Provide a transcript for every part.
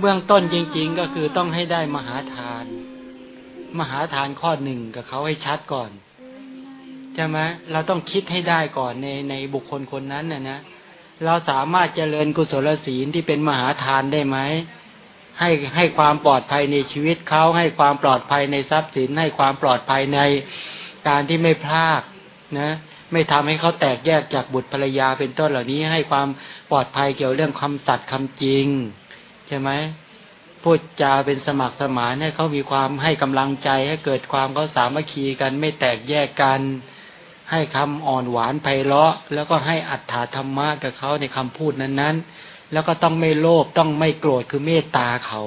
เบื้องต้นจริง ๆ ก็คือต้องให้ได้มหาทาน มหาทานข้อหนึ่งกับเขาให้ชัดก่อนใช่ไหมเราต้องคิดให้ได้ก่อนในในบุคคลคนนั้นนะนะเราสามารถเจริญกุศลศีลที่เป็นมหาทานได้ไหมให้ให้ความปลอดภัยในชีวิตเขาให้ความปลอดภัยในทรัพย์สิน ให้ความปลอดภัยในการที่ไม่พลาดนะ ไม่ทำให้เขาแตกแยกจากบุตรภรรยาเป็นต้นเหล่านี้ ให้ความปลอดภัยเกี่ยวเรื่องคำสัตย์คำจริง ใช่ไหมพูดจาเป็นสมัครสมานให้เขามีความให้กำลังใจให้เกิดความเขาสามัคคีกันไม่แตกแยกกัน ให้คำอ่อนหวานไพเราะ แล้วก็ให้อัตถาธรรมะกับเขาในคำพูดนั้นๆ แล้วก็ต้องไม่โลภต้องไม่โกรธคือเมตตาเขา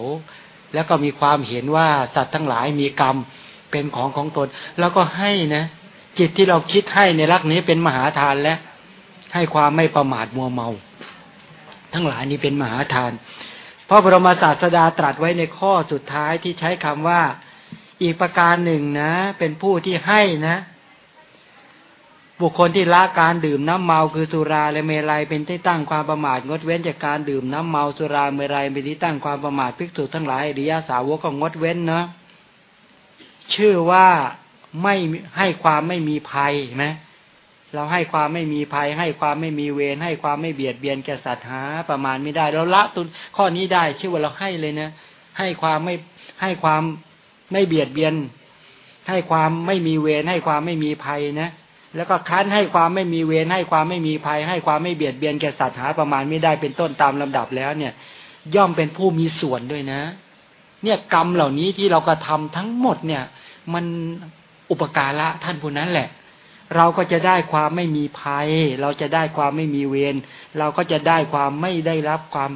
แล้วก็มีความเห็นว่าสัตว์ทั้งหลายมีกรรมเป็นของของตน แล้วก็ให้นะจิตที่เราคิดให้ในรักนี้เป็นมหาทานและให้ความไม่ประมาทมัวเมา ทั้งหลายนี้เป็นมหาทาน พระบรมศาสดาตรัสไว้ในข้อสุดท้ายที่ใช้คำว่า อีกประการหนึ่งนะ เป็นผู้ที่ให้นะ บุคคลที่ละการดื่มน้ำเมาคือสุราและเมลัยเป็นที่ตั้งความประมาทงดเว้นจากการดื่มน้ำเมาสุราเมลัยเป็นที่ตั้งความประมาทภิกษุทั้งหลายอริยาสาวกก็งดเว้นเนาะชื่อว่าไม่ให้ความไม่มีภัยไหม เราให้ความไม่มีภัย ให้ความไม่มีเวรให้ความไม่เบียดเบียนแก่สัตว์หาประมาณไม่ได้ เราละตุนข้อนี้ได้ชื่อว่าเราให้เลยนะ ให้ความไม่ให้ความไม่เบียดเบียน ให้ความไม่มีเวรให้ความไม่มีภัยนะ แล้วก็คั้นให้ความไม่มีเวรให้ความไม่มีภัย ให้ความไม่เบียดเบียนแก่สัตว์หาประมาณไม่ได้เป็นต้นตามลำดับแล้วเนี่ย ย่อมเป็นผู้มีส่วนด้วยนะ เนี่ยกรรมเหล่านี้ที่เรากระทาทั้งหมดเนี่ย มันอุปการะท่านผู้นั้นแหละ เราก็จะได้ความไม่มีภัย เราจะได้ความไม่มีเวรเราก็จะได้ความไม่ได้รับความ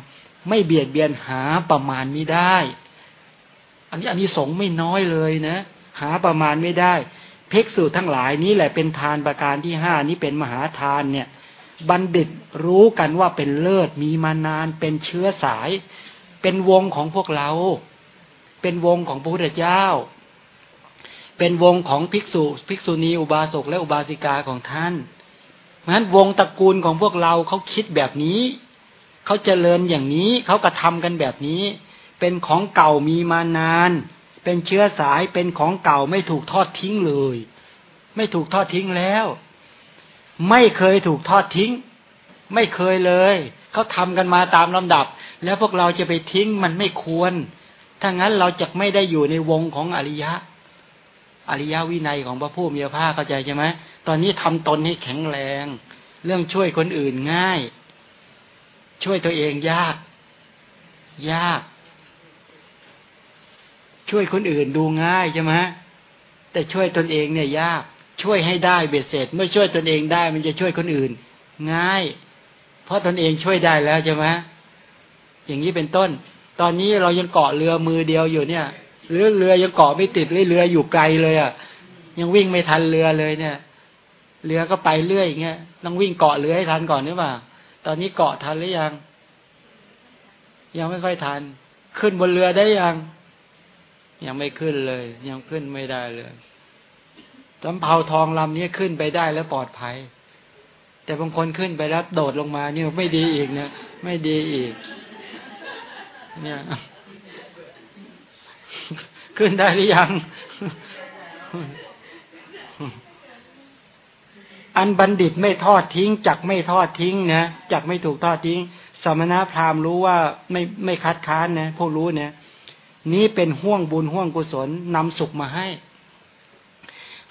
ไม่เบียดเบียนหาประมาณไม่ได้ อันนี้อันนี้สงไม่น้อยเลยนะ หาประมาณไม่ได้เพ็กสูตรทั้งหลายนี้แหละเป็นทานประการที่ห้านี้เป็นมหาทานเนี่ย บัณฑิตรู้กันว่าเป็นเลิศมีมานานเป็นเชื้อสาย เป็นวงของพวกเรา เป็นวงของพระพุทธเจ้า เป็นวงของภิกษุ ภิกษุณีอุบาสกและอุบาสิกาของท่านเพราะฉะนั้นวงตระกูลของพวกเราเขาคิดแบบนี้ เขาเจริญอย่างนี้เขากระทากันแบบนี้ เป็นของเก่ามีมานาน เป็นเชื้อสายเป็นของเก่าไม่ถูกทอดทิ้งเลย ไม่ถูกทอดทิ้งแล้ว ไม่เคยถูกทอดทิ้ง ไม่เคยเลยเขาทำกันมาตามลำดับ แล้วพวกเราจะไปทิ้งมันไม่ควรถ้างั้นเราจะไม่ได้อยู่ในวงของอริยะ อริยวินัยของพระผู้มีพระภาคเข้าใจใช่ไหมตอนนี้ทำตนให้แข็งแรง เรื่องช่วยคนอื่นง่าย ช่วยตัวเองยาก ยาก ช่วยคนอื่นดูง่ายใช่ไหมแต่ช่วยตนเองเนี่ยยาก ช่วยให้ได้เบ็ดเสร็จเมื่อช่วยตนเองได้ มันจะช่วยคนอื่น ง่าย เพราะตนเองช่วยได้แล้วใช่ไหมอย่างนี้เป็นต้น ตอนนี้เรายังเกาะเรือมือเดียวอยู่เนี่ย หรือเรือยังเกาะไม่ติดเลยเรืออยู่ไกลเลยอะ ยังวิ่งไม่ทันเรือเลยเนี่ย เรือก็ไปเรื่อยอย่างเงี้ยต้องวิ่งเกาะเรือให้ทันก่อนหรือเปล่าตอนนี้เกาะทันหรือยัง ยังไม่ค่อยทัน ขึ้นบนเรือได้ยัง ยังไม่ขึ้นเลย ยังขึ้นไม่ได้เลยสำเภาทองลำนี้ขึ้นไปได้แล้วปลอดภัย แต่บางคนขึ้นไปแล้วโดดลงมาเนี่ยไม่ดีอีกเนี่ยไม่ดีอีก เนี่ย ขึ้นได้หรือยัง อันบัณฑิตไม่ทอดทิ้งจักไม่ทอดทิ้งนะจักไม่ถูกทอดทิ้ง สมณพราหมณ์รู้ว่าไม่ไม่คัดค้านนะพวกรู้เนี่ย นี้เป็นห่วงบุญห่วงกุศลนำสุขมาให้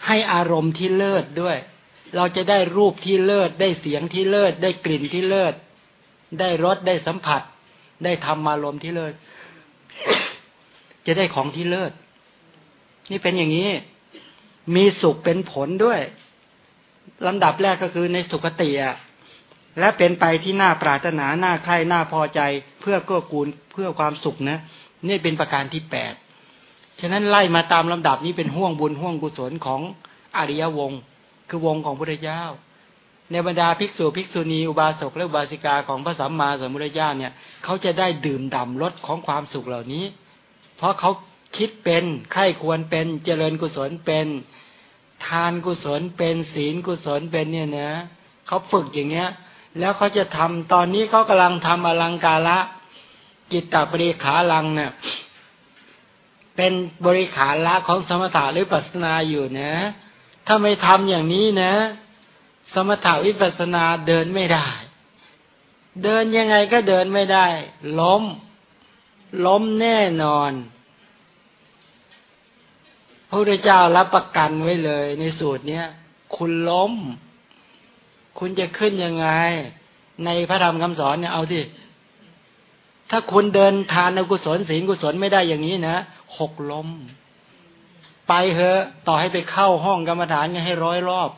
ให้อารมณ์ที่เลิศด้วย เราจะได้รูปที่เลิศ ได้เสียงที่เลิศ ได้กลิ่นที่เลิศ ได้รสได้สัมผัส ได้ธรรมารมณ์ที่เลิศจะได้ของที่เลิศ นี่เป็นอย่างนี้ มีสุขเป็นผลด้วยลำดับแรกก็คือในสุขติอะและเป็นไปที่น่าปรารถนาน่าใคร่น่าพอใจ เพื่อเกื้อกูลเพื่อความสุขนะนี่เป็นประการที่แปดฉะนั้นไล่มาตามลำดับนี้เป็นห่วงบุญห่วงกุศลของอริยวงศ์คือวงของพระเจ้า ในบรรดาภิกษุภิกษุณีอุบาสกและอุบาสิกาของพระสัมมาสัมพุทธเจ้าเนี่ยเขาจะได้ดื่มด่ำรสของความสุขเหล่านี้ เพราะเขา คิดเป็นไข้ควรเป็นเจริญกุศลเป็น ทานกุศลเป็นศีลกุศลเป็นเนี่ยนะเขาฝึกอย่างเงี้ย แล้วเขาจะทำตอนนี้เขากำลังทำอลังการะจิตตปริขาลังเนี่ยเป็นบริขารละของสมถะหรือปัสนาอยู่นะ ถ้าไม่ทำอย่างนี้นะ สมถะวิปัสนาเดินไม่ได้ เดินยังไงก็เดินไม่ได้ ล้ม ล้มแน่นอน พระพุทธเจ้ารับประกันไว้เลย ในสูตรเนี้ยคุณล้ม คุณจะขึ้นยังไง ในพระธรรมคำสอนเนี่ยเอาที่ถ้าคุณเดินทานกุศลศีลกุศลไม่ได้อย่างนี้นะหกล้ม ไปเถอะต่อให้ไปเข้าห้องกรรมฐานให้ร้อยรอบ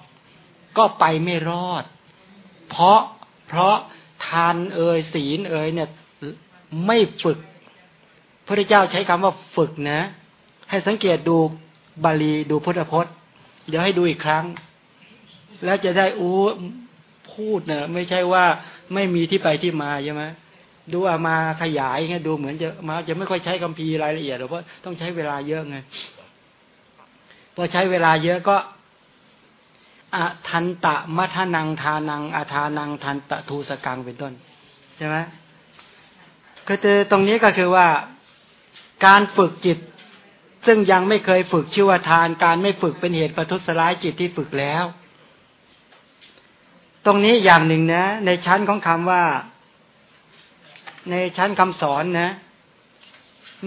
ก็ไปไม่รอด เพราะเพราะทานเอ่ยศีลเอ่ยเนี่ย ไม่ฝึก พระเจ้าใช้คำว่าฝึกนะ ให้สังเกตดู บาลีดูพุทธพจน์ เดี๋ยวให้ดูอีกครั้ง แล้วจะได้อู้พูดเนอะไม่ใช่ว่าไม่มีที่ไปที่มาใช่ไหมดูอามาขยายไงดูเหมือนจะมาจะไม่ค่อยใช้คัมภีร์รายละเอียดหรอกเพราะต้องใช้เวลาเยอะไงพอใช้เวลาเยอะก็อทันตะมัทนังทานังอาทานังทันตะทูสกังเป็นต้นใช่ไหมก็คือตรงนี้ก็คือว่า การฝึกจิต ซึ่งยังไม่เคยฝึกชื่อว่าทานการไม่ฝึกเป็นเหตุประทุษร้ายจิตที่ฝึกแล้ว ตรงนี้อย่างหนึ่งนะ ในชั้นของคำว่า ในชั้นคำสอนนะ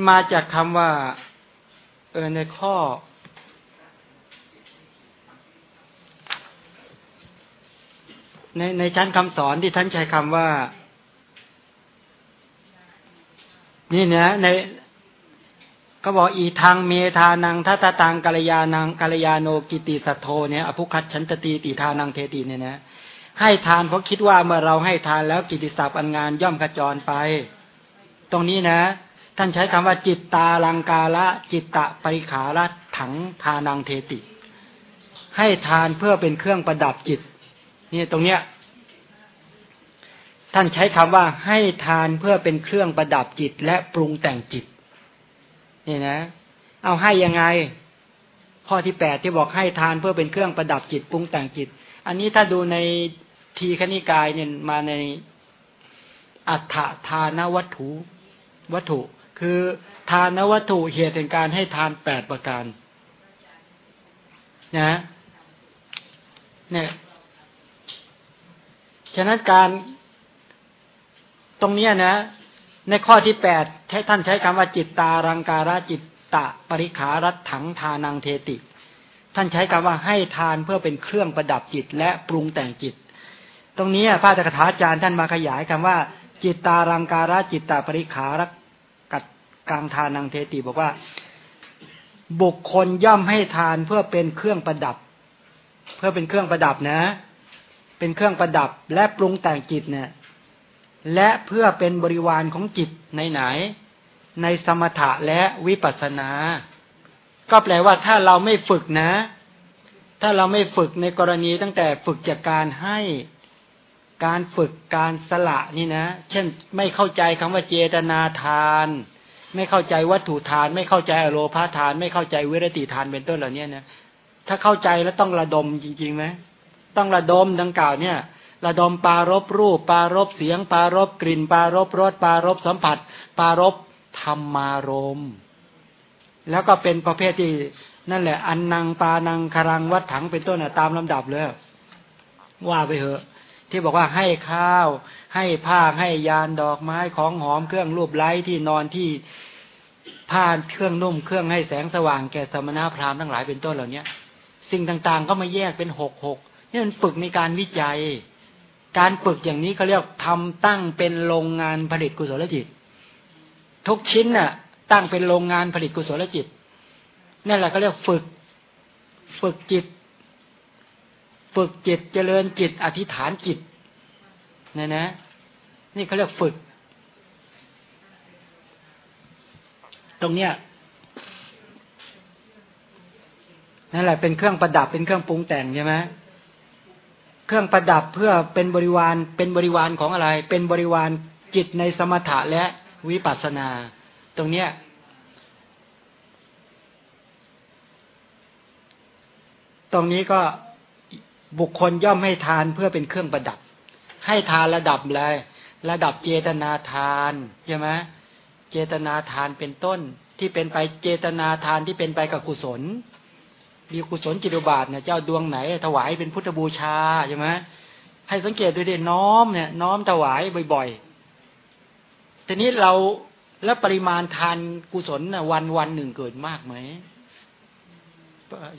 มาจากคำว่า เออในข้อ ในในชั้นคำสอนที่ท่านใช้คำว่า นี่นะใน ก็บอกอีทางเมธานังทัตตังกัลยานังกัลยาโนกิติสัทโทเนี่ยอภุคัตฉันตตีติทานังเทติเนี่ยนะให้ทานเพราะคิดว่าเมื่อเราให้ทานแล้วกิติศัพท์อันงานย่อมขจรไป ตรงนี้นะ ท่านใช้คำว่าจิตตาลังกาละจิตตะปริขาละถังทานังเทติ ให้ทานเพื่อเป็นเครื่องประดับจิต นี่ตรงเนี้ย ท่านใช้คำว่าให้ทานเพื่อเป็นเครื่องประดับจิตและปรุงแต่งจิต นี่นะ เอาให้ยังไง ข้อที่แปดที่บอกให้ทานเพื่อเป็นเครื่องประดับจิตปรุงแต่งจิต อันนี้ถ้าดูในทีคณิกายเนี่ยมาในอัฏฐทานวัตถุ วัตถุ คือทานวัตถุเหตุแห่งการให้ทานแปดประการ นะ เนี่ยฉะนั้นการตรงนี้นะ ในข้อที่แปดท่านใช้คำว่าจิตตารังการะจิตตะปริขารัตถังทานังเทติ ท่านใช้คำว่าให้ทานเพื่อเป็นเครื่องประดับจิตและปรุงแต่งจิต ตรงนี้พระจักถาจารย์ท่านมาขยายคำว่า จิตตารังการะจิตตาปริขารักกัดกลางทานังเทติบอกว่า บุคคลย่อมให้ทานเพื่อเป็นเครื่องประดับ เพื่อเป็นเครื่องประดับนะ เป็นเครื่องประดับและปรุงแต่งจิตเนี่ย และเพื่อเป็นบริวารของจิตในไหน ในสมถะและวิปัสสนา ก็แปลว่าถ้าเราไม่ฝึกนะ ถ้าเราไม่ฝึกในกรณีตั้งแต่ฝึกจากการให้การฝึกการสละนี่นะ เช่นไม่เข้าใจคำว่าเจตนาทาน ไม่เข้าใจวัตถุทาน ไม่เข้าใจอโลพาทาน ไม่เข้าใจวิรติทานเป็นต้นเหล่านี้นะถ้าเข้าใจแล้วต้องระดมจริงๆไหมต้องระดมดังกล่าวเนี่ย ระดมปารบรูป ปารบเสียง ปารบกลิ่น ปารบรสปารบสัมผัส ปารบธรรมารมแล้วก็เป็นประเภทที่นั่นแหละ อันนังปานังคารังวัดถังเป็นต้นตามลำดับเลยว่าไปเถอะ ที่บอกว่าให้ข้าว ให้ผ้าให้ยานดอกไม้ของหอมเครื่องรูปไล้ที่นอนที่ผ้าเครื่องนุ่มเครื่องให้แสงสว่างแก่สมณพราหมณ์ทั้งหลายเป็นต้นเหล่านี้สิ่งต่างๆก็มาแยกเป็นหกหกนี่มันฝึกในการวิจัย การฝึกอย่างนี้เขาเรียกทำตั้งเป็นโรงงานผลิตกุศลจิต ทุกชิ้นน่ะ ตั้งเป็นโรงงานผลิตกุศลจิตนั่นแหละเขาเรียกฝึก ฝึกจิต ฝึกจิตเจริญจิต อธิษฐานจิตเนี่ยนะ นี่เขาเรียกฝึก ตรงเนี้ยนั่นแหละเป็นเครื่องประดับเป็นเครื่องปรุงแต่งใช่ไหม เครื่องประดับเพื่อเป็นบริวารเป็นบริวารของอะไร เป็นบริวารจิตในสมถะและวิปัสสนา ตรงเนี้ยตรงนี้ก็บุคคลย่อมให้ทานเพื่อเป็นเครื่องประดับ ให้ทานระดับอะไรระดับเจตนาทานใช่ไหมเจตนาทานเป็นต้นที่เป็นไปเจตนาทานที่เป็นไปกับกุศล มีกุศลจิตบาทเนี่ยเจ้าดวงไหน ถวายเป็นพุทธบูชาใช่ไหมให้สังเกตดูดิน้อมเนี่ยน้อมถวายบ่อยๆ ทีนี้เราแล้วปริมาณทานกุศลวันวันหนึ่งเกิดมากไหม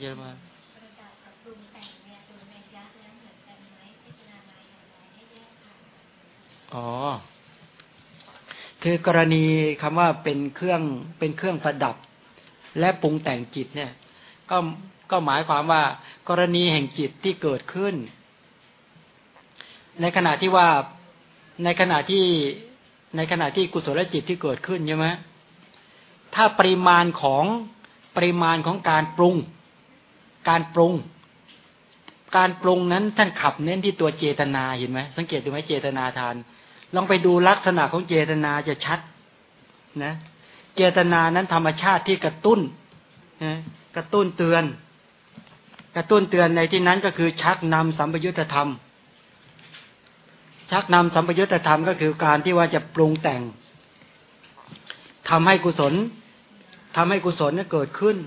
เยอะมากอ๋อ คือกรณีคำว่าเป็นเครื่องเป็นเครื่องประดับ และปรุงแต่งจิตเนี่ย ก็ ก็หมายความว่ากรณีแห่งจิตที่เกิดขึ้น ในขณะที่ว่าในขณะที่ในขณะที่กุศลจิตที่เกิดขึ้นใช่ไหมถ้าปริมาณของปริมาณของการปรุง การปรุง การปรุงนั้นท่านขับเน้นที่ตัวเจตนาเห็นไหมสังเกตดูไหมเจตนาทาน ลองไปดูลักษณะของเจตนาจะชัดนะ เจตนานั้นธรรมชาติที่กระตุ้นนะกระตุ้นเตือน กระตุ้นเตือนในที่นั้นก็คือชักนำสัมปยุตธรรม ชักนำสัมปยุตธรรมก็คือการที่ว่าจะปรุงแต่งทำให้กุศลทำให้กุศลเกิดขึ้น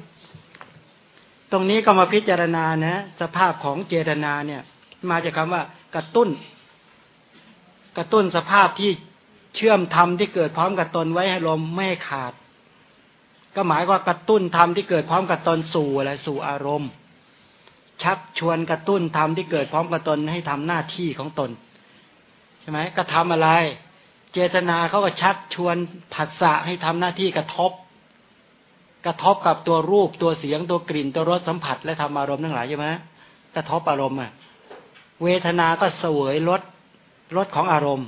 ตรงนี้ก็มาพิจารณานะ สภาพของเจตนาเนี่ย มาจากคาว่ากระตุ้น กระตุ้นสภาพที่เชื่อมธรรมที่เกิดพร้อมกับตนไว้ให้ลมไม่ขาด ก็หมายว่ากระตุ้นธรรมที่เกิดพร้อมกับตนสู่อะไรสู่อารมณ์ ชักชวนกระตุ้นธรรมที่เกิดพร้อมกับตนให้ทำหน้าที่ของตน ใช่ไหมก็ทำอะไร เจตนาเขาก็ชักชวนผัสสะให้ทำหน้าที่กระทบ กระทบกับตัวรูปตัวเสียงตัวกลิ่นตัวรสสัมผัส และธรรมอารมณ์ทั้งหลายใช่ไหมกระทบอารมณ์อะเวทนาก็เสวยรสรสของอารมณ์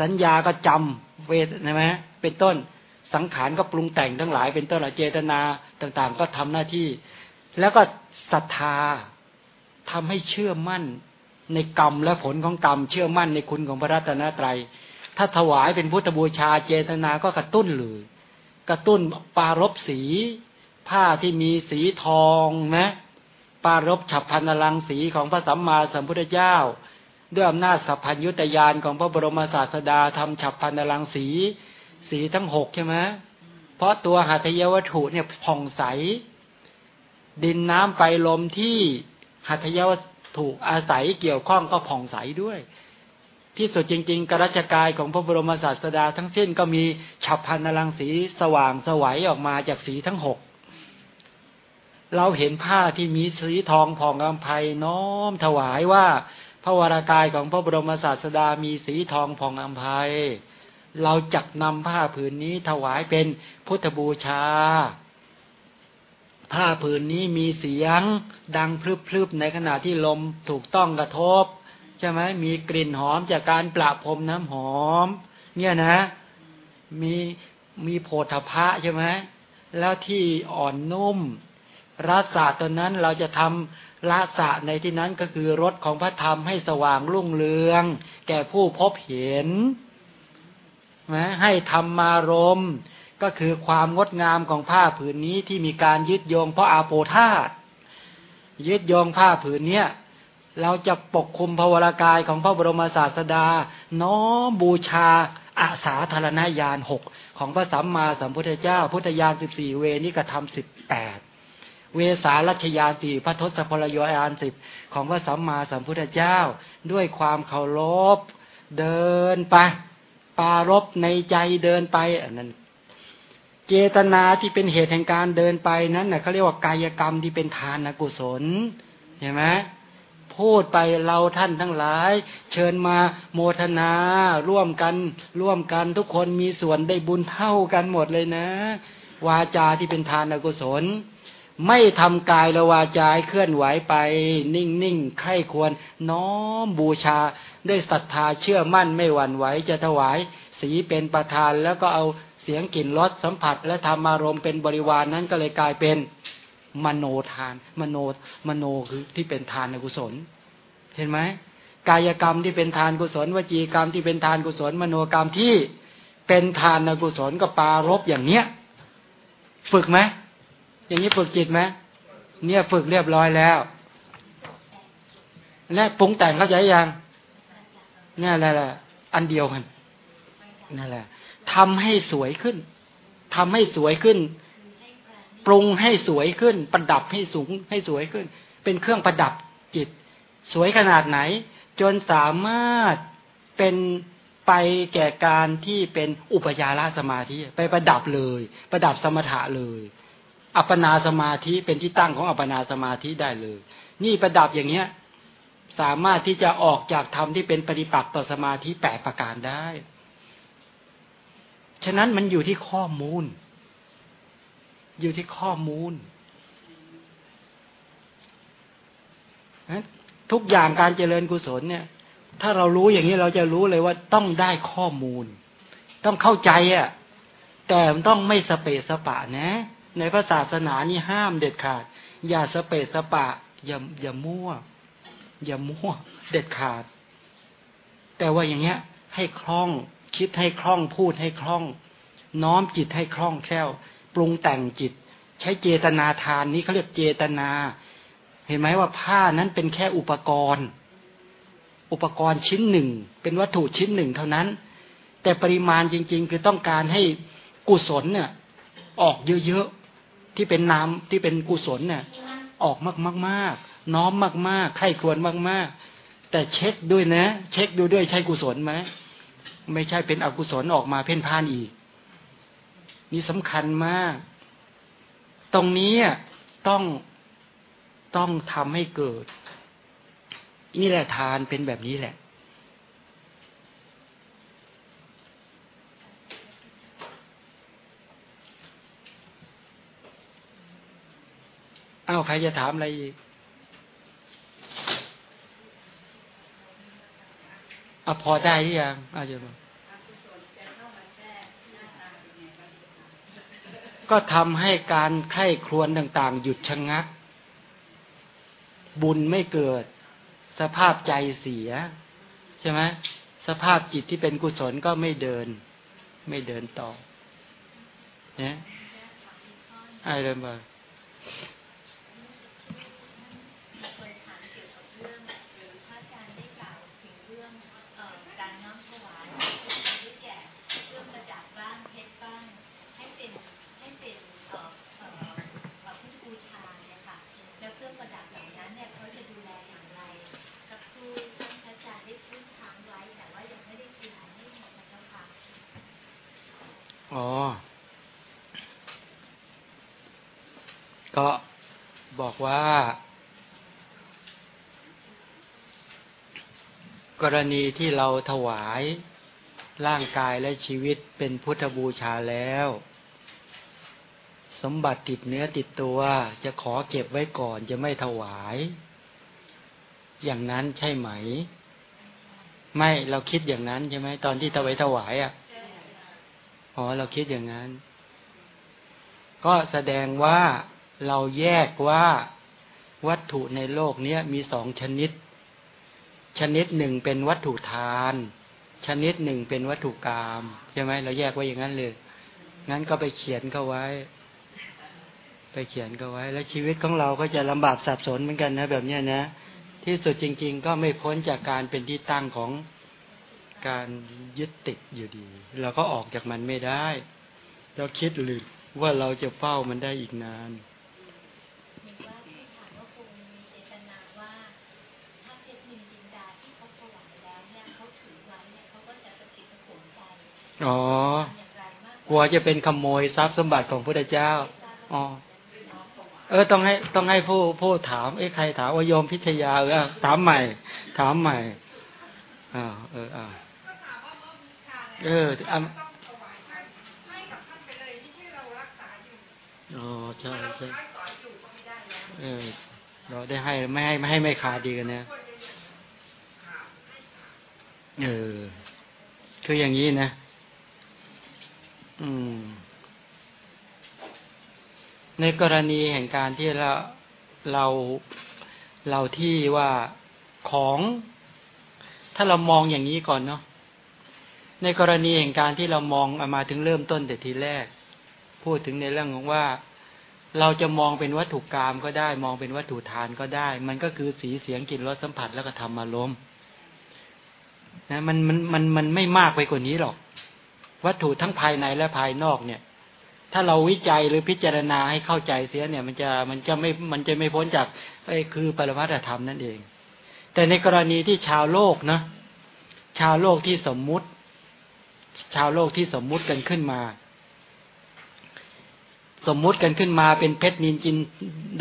สัญญาก็จำเวทใช่ไหมเป็นต้นสังขารก็ปรุงแต่งทั้งหลาย เป็นต้นเจตนาต่างๆ ก็ทำหน้าที่ แล้วก็ศรัทธาทำให้เชื่อมั่นในกรรมและผลของกรรม เชื่อมั่นในคุณของพระรัตนตรัย ถ้าถวายเป็นพุทธบูชาเจตนาก็กระตุ้นเลยกระตุ้นปารบสี ผ้าที่มีสีทองนะปารบฉับพันลังสีของพระสัมมาสัมพุทธเจ้า ด้วยอำนาจสัพพัญยุตยานของพระบรมศาสดาทำฉับพันลังสี สีทั้งหกใช่ไหมเพราะตัวหัตถยวัตถุเนี่ยผ่องใส ดินน้ำไฟลมที่หัตถยวัตถูกอาศัยเกี่ยวข้องก็ผ่องใสด้วย ที่สุดจริง ๆกรัชกายของพระบรมศาสดาทั้งสิ้นก็มีฉับพันนลังสีสว่างสวัยออกมาจากสีทั้งหกเราเห็นผ้าที่มีสีทองผ่องอำไพน้อมถวายว่า พระวรากายของพระบรมศาสดามีสีทองผ่องอำไพเราจักนำผ้าผืนนี้ถวายเป็นพุทธบูชา ผ้าผืนนี้มีเสียงดังพลึบๆในขณะที่ลมถูกต้องกระทบใช่ไหมมีกลิ่นหอมจากการประพรมน้ำหอม เนี่ยนะ มีมีโพธพะใช่ไหมแล้วที่อ่อนนุ่มรัศตัวนั้นเราจะทำรัศในที่นั้นก็คือรถของพระธรรมให้สว่างรุ่งเรือง แก่ผู้พบเห็นนะให้ธรรมารม ก็คือความงดงามของผ้าผืนนี้ที่มีการยึดโยงเพราะอาโปธาตยึดโยงผ้าผืนเนี้ยเราจะปกคุมภวรากายของพระบรมศาสดา น้อมบูชาอาสาธารณญาณหกของพระสัมมาสัมพุทธเจ้า พุทธญาณสิบสี่เวนิกธรรมสิบแปดเวสารัชยานสี่พระทศพลยญาณสิบของพระสัมมาสัมพุทธเจ้า ด้วยความเคารพเดินไป ปารบในใจเดินไปอันนั้น เจตนาที่เป็นเหตุแห่งการเดินไปนั้นนะเขาเรียกว่ากายกรรมที่เป็นทานกุศลเห็นไหมพูดไปเราท่านทั้งหลาย เชิญมาโมทนา ร่วมกัน ร่วมกันทุกคนมีส่วนได้บุญเท่ากันหมดเลยนะ วาจาที่เป็นทานกุศล ไม่ทำกายและวาจาเคลื่อนไหวไป นิ่งนิ่งไข้ควร น้อมบูชาด้วยศรัทธาเชื่อมั่นไม่หวั่นไหวจะถวาย สีเป็นประธานแล้วก็เอา สียงกลิ่นรสสัมผัส และธรรมารมณ์เป็นบริวารนนั้นก็เลยกลายเป็นมโนทาน มโนมโนคือที่เป็นทานในกุศล เห็นไหมกายกรรมที่เป็นทานกุศล วจีกรรมที่เป็นทานกุศล มโนกรรมที่เป็นทานในกุศลก็ปารบอย่างเนี้ย ฝึกไหมอย่างนี้ฝึกจิตไหมเนี่ยฝึกเรียบร้อยแล้ว และปรุงแต่งเข้าใจยังเนี่ยอะไรล่ะอันเดียวกันนั่นแหละ ทำให้สวยขึ้นทำให้สวยขึ้น ปรุงให้สวยขึ้น ประดับให้สูงให้สวยขึ้น เป็นเครื่องประดับจิต สวยขนาดไหน จนสามารถเป็นไปแก่การที่เป็นอุปยาระสมาธิ ไปประดับเลย ประดับสมถะเลย อัปปนาสมาธิเป็นที่ตั้งของอัปปนาสมาธิได้เลย นี่ประดับอย่างเนี้ย สามารถที่จะออกจากธรรมที่เป็นปฏิปักษ์ต่อสมาธิแปดประการได้ ฉะนั้นมันอยู่ที่ข้อมูล อยู่ที่ข้อมูลทุกอย่างการเจริญกุศลเนี่ย ถ้าเรารู้อย่างนี้เราจะรู้เลยว่าต้องได้ข้อมูล ต้องเข้าใจอะ แต่ต้องไม่สเปสปะนะ ในพระศาสนานี่ห้ามเด็ดขาด อย่าสเปสปะ อย่าอย่ามั่ว อย่ามั่ว เด็ดขาด แต่ว่าอย่างเงี้ย ให้คล่อง คิดให้คล่องพูดให้คล่อง น้อมจิตให้คล่องแคล่ว ปรุงแต่งจิต ใช้เจตนาทานนี้เขาเรียกเจตนา เห็นไหมว่าผ้านั้นเป็นแค่อุปกรณ์ อุปกรณ์ชิ้นหนึ่ง เป็นวัตถุชิ้นหนึ่งเท่านั้น แต่ปริมาณจริง ๆ คือต้องการให้กุศลเนี่ย ออกเยอะๆที่เป็นนามที่เป็นกุศลเนี่ย ออกมากๆน้อมมากๆไข้ควรมากๆแต่เช็คด้วยนะ เช็คดูด้วยใช่กุศลไหม ไม่ใช่เป็นอกุศลออกมาเพ่นพ่านอีก นี่สำคัญมาก ตรงนี้ต้องต้องทำให้เกิด นี่แหละทานเป็นแบบนี้แหละอ้าวใครจะถามอะไรอีก อะพอได้หรือยังอาจารย์ก็ทำให้การไข้ครวนต่างๆ หยุดชะงัก บุญไม่เกิด สภาพใจเสีย ใช่ไหมสภาพจิตที่เป็นกุศลก็ไม่เดิน ไม่เดินต่อเนี่ยอะไรมา อ๋อ ก็บอกว่า กรณีที่เราถวายร่างกายและชีวิตเป็นพุทธบูชาแล้ว สมบัติติดเนื้อติดตัวจะขอเก็บไว้ก่อนจะไม่ถวาย อย่างนั้นใช่ไหม ไม่เราคิดอย่างนั้นใช่ไหมตอนที่ถวายถวายอะ่ะ อ๋อเราคิดอย่างนั้น ก็แสดงว่าเราแยกว่าวัตถุในโลกนี้มีสองชนิด ชนิดหนึ่งเป็นวัตถุทาน ชนิดหนึ่งเป็นวัตถุกรรมใช่ไหมเราแยกไว้อย่างนั้นเลย งั้นก็ไปเขียนเข้าไว้ ไปเขียนเข้าไว้ แล้วชีวิตของเราก็จะลำบากสับสนเหมือนกันนะ แบบเนี้ยนะ ที่สุดจริง ๆ ก็ไม่พ้นจากการเป็นที่ตั้งของ การยึดติดอยู่ดี เราก็ออกจากมันไม่ได้ เราคิดหรือว่าเราจะเฝ้ามันได้อีกนานอ๋อกลัวจะเป็นขโมยทรัพย์สมบัติของพระเจ้า อ๋อ เออ ต้องให้ต้องให้ผู้ผู้ถามเอ้ใครถามว่าโยมพิทยาเออถามใหม่ ถามใหม่ อ่า เออ อ่า เออออ๋อใช่ใช่เออ เราได้ให้ไม่ให้ไม่ให้ไม่ขาดดีกันเนี่ยเออ คืออย่างนี้นะ อืม ในกรณีแห่งการที่เราเราเราที่ว่าของ ถ้าเรามองอย่างนี้ก่อนเนาะ ในกรณีแห่งการที่เรามองมาถึงเริ่มต้นแต่ทีแรก พูดถึงในเรื่องของว่า เราจะมองเป็นวัตถุกรรมก็ได้ มองเป็นวัตถุทานก็ได้ มันก็คือสีเสียงกลิ่นรสสัมผัสแล้วก็ทำอารมณ์นะมันมันมันมันไม่มากไปกว่านี้หรอก วัตถุทั้งภายในและภายนอกเนี่ย ถ้าเราวิจัยหรือพิจารณาให้เข้าใจเสียเนี่ย มันจะมันจะไม่มันจะไม่พ้นจากไอ้คือปรมัตธรรมนั่นเอง แต่ในกรณีที่ชาวโลกนะชาวโลกที่สมมุติ ชาวโลกที่สมมุติกันขึ้นมา สมมุติกันขึ้นมาเป็นเพชรนินจิน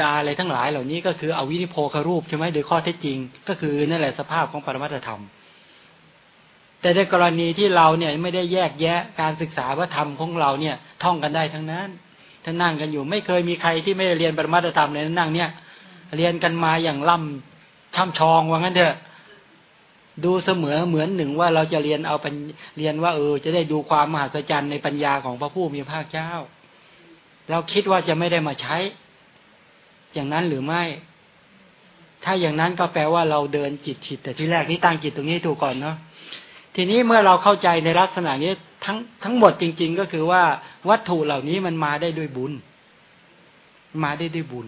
ดาอะไรทั้งหลาย เหล่านี้ก็คือเอาวินิโพครูปใช่ไหมโดยข้อเท็จจริง ก็คือนั่นแหละสภาพของปรมัตธรรม แต่ในกรณีที่เราเนี่ยไม่ได้แยกแยะการศึกษาว่าธรรมของเราเนี่ย ท่องกันได้ทั้งนั้นท่านั่งกันอยู่ ไม่เคยมีใครที่ไม่ได้เรียนปรมัตธรรมเลยนั่งเนี่ย เรียนกันมาอย่างล่ำช่ำชองว่างั้นเถอะ ดูเสมอเหมือนหนึ่งว่าเราจะเรียนเอาเป็นเรียนว่าเออ จะได้ดูความมหัศจรรย์ในปัญญาของพระผู้มีพระเจ้า เราคิดว่าจะไม่ได้มาใช้ อย่างนั้นหรือไม่ ถ้าอย่างนั้นก็แปลว่าเราเดินจิตผิดแต่ที่แรกนี่ตั้งจิตตรงนี้ถูกก่อนเนาะทีนี้เมื่อเราเข้าใจในลักษณะนี้ทั้งทั้งหมดจริง ๆ ก็คือว่าวัตถุเหล่านี้มันมาได้ด้วยบุญ มาได้ด้วยบุญ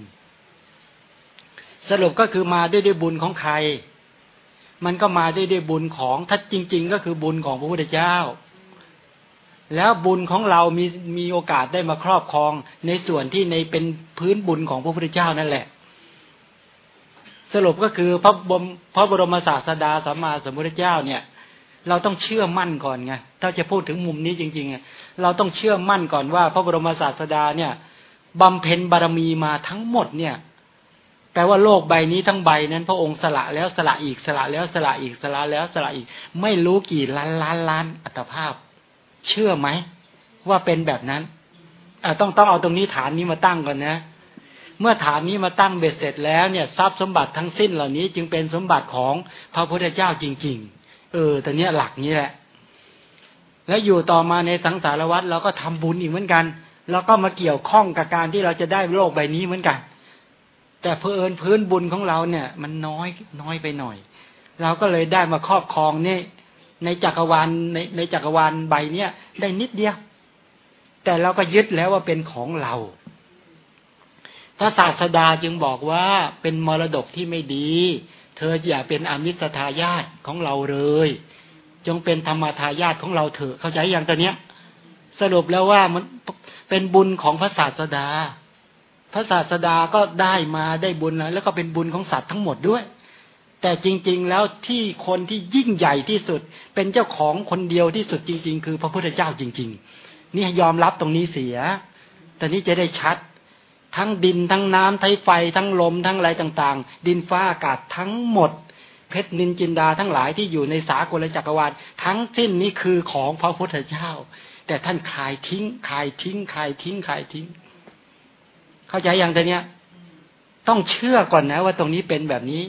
สรุปก็คือมาด้วยด้วยบุญของใคร มันก็มาได้ด้วยบุญของถ้าจริง ๆ ก็คือบุญของพระพุทธเจ้า แล้วบุญของเรามีมีโอกาสได้มาครอบครองในส่วนที่ในเป็นพื้นบุญของพระพุทธเจ้านั่นแหละ สรุปก็คือพระบรมพระบรมศาสดาสัมมาสัมพุทธเจ้าเนี่ย เราต้องเชื่อมั่นก่อนไงถ้าจะพูดถึงมุมนี้จริงๆเราต้องเชื่อมั่นก่อนว่า พระบรมศาสดาเนี่ยบำเพ็ญบารมีมาทั้งหมดเนี่ย แปลว่าโลกใบนี้ทั้งใบนั้นพระองค์สละแล้วสละอีกสละแล้วสละอีกสละแล้วสละอีก ไม่รู้กี่ล้านล้านล้านอัตภาพ เชื่อไหมว่าเป็นแบบนั้นอต้องต้องเอาตรงนี้ฐานนี้มาตั้งก่อนนะ เมื่อฐานนี้มาตั้งเบ็ดเสร็จแล้วเนี่ยทรัพย์สมบัติทั้งสิ้นเหล่านี้ จึงเป็นสมบัติของพระพุทธเจ้าจริง ๆ เออแต่เนี้ยหลักนี้แหละ แล้วอยู่ต่อมาในสังสารวัฏเราก็ทำบุญอีกเหมือนกัน แล้วก็มาเกี่ยวข้องกับการที่เราจะได้โลกใบนี้เหมือนกัน แต่เพอเอิญพื้นบุญของเราเนี่ย มันน้อยน้อยไปหน่อย เราก็เลยได้มาครอบครองเนี่ยในจักรวาลในในจักรวาลใบเนี้ยได้นิดเดียว แต่เราก็ยึดแล้วว่าเป็นของเราพระศาสดาจึงบอกว่าเป็นมรดกที่ไม่ดี เธออย่าเป็นอมิสทายาทของเราเลย จงเป็นธรรมทายาทของเราเถอะเข้าใจอย่างตัวเนี้ย สรุปแล้วว่ามันเป็นบุญของพระศาสดา พระศาสดาก็ได้มาได้บุญแล้วก็เป็นบุญของสัตว์ทั้งหมดด้วย แต่จริง ๆ แล้วที่คนที่ยิ่งใหญ่ที่สุด เป็นเจ้าของคนเดียวที่สุดจริง ๆ คือพระพุทธเจ้าจริง ๆ นี่ยอมรับตรงนี้เสีย แต่นี้จะได้ชัด ทั้งดินทั้งน้ำทั้งไฟทั้งลมทั้งอะไรต่าง ๆ ดินฟ้าอากาศทั้งหมด เพชรนินจินดาทั้งหลายที่อยู่ในสากลจักรวาลทั้งสิ้นนี้คือของพระพุทธเจ้า แต่ท่านขายทิ้งขายทิ้งขายทิ้งขายทิ้ง เข้าใจอย่างแต่เนี้ย ต้องเชื่อก่อนนะ ว่าตรงนี้เป็นแบบนี้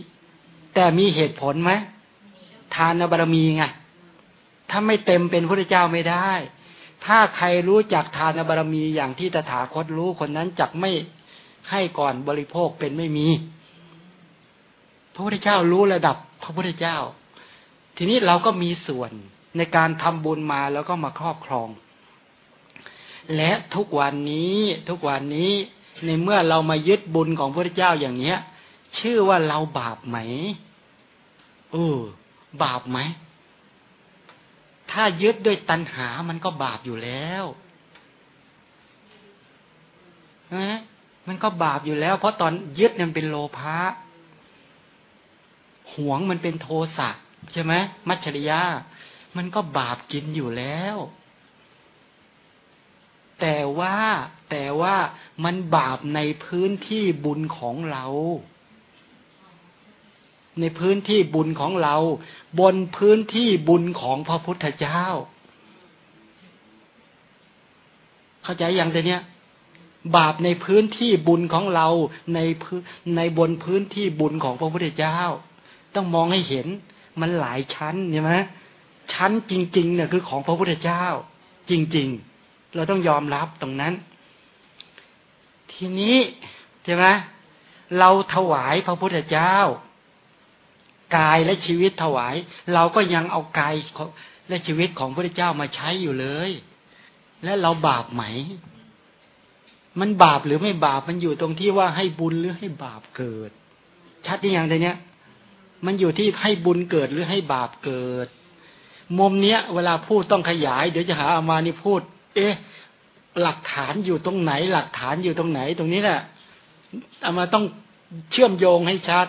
แต่มีเหตุผลไหมทานบารมีไงถ้าไม่เต็มเป็นพระเจ้าไม่ได้ ถ้าใครรู้จักทานบารมีอย่างที่ตถาคตรู้คนนั้นจักไม่ให้ก่อนบริโภคเป็นไม่มี พระพุทธเจ้ารู้ระดับพระพุทธเจ้า ทีนี้เราก็มีส่วนในการทำบุญมาแล้วก็มาครอบครอง และทุกวันนี้ทุกวันนี้ ในเมื่อเรามายึดบุญของพระเจ้าอย่างเนี้ย ชื่อว่าเราบาปไหมเออบาปไหม ถ้ายึดด้วยตัณหามันก็บาปอยู่แล้วนะมันก็บาปอยู่แล้ว เพราะตอนยึดมันเป็นโลภะหวงมันเป็นโทสะใช่ไหมมัจฉริยะมันก็บาปกินอยู่แล้ว แต่ว่าแต่ว่ามันบาปในพื้นที่บุญของเรา ในพื้นที่บุญของเรา บนพื้นที่บุญของพระพุทธเจ้า เข้าใจอย่างเดียวนี้บาปในพื้นที่บุญของเราในพื้นในบนพื้นที่บุญของพระพุทธเจ้า ต้องมองให้เห็นมันหลายชั้นใช่ไหมชั้นจริงๆเนี่ยคือของพระพุทธเจ้า จริง ๆ เราต้องยอมรับตรงนั้น ทีนี้ใช่ไหมเราถวายพระพุทธเจ้ากายและชีวิตถวาย เราก็ยังเอากายและชีวิตของพระเจ้ามาใช้อยู่เลย และเราบาปไหม มันบาปหรือไม่บาปมันอยู่ตรงที่ว่าให้บุญหรือให้บาปเกิด ชัดอย่างไรเนี้ยมันอยู่ที่ให้บุญเกิดหรือให้บาปเกิด มุมเนี้ย เวลาพูดต้องขยาย เดี๋ยวจะหาอามานี่พูด เอ๊ะหลักฐานอยู่ตรงไหน หลักฐานอยู่ตรงไหน ตรงนี้แหละเอามาต้องเชื่อมโยงให้ชัด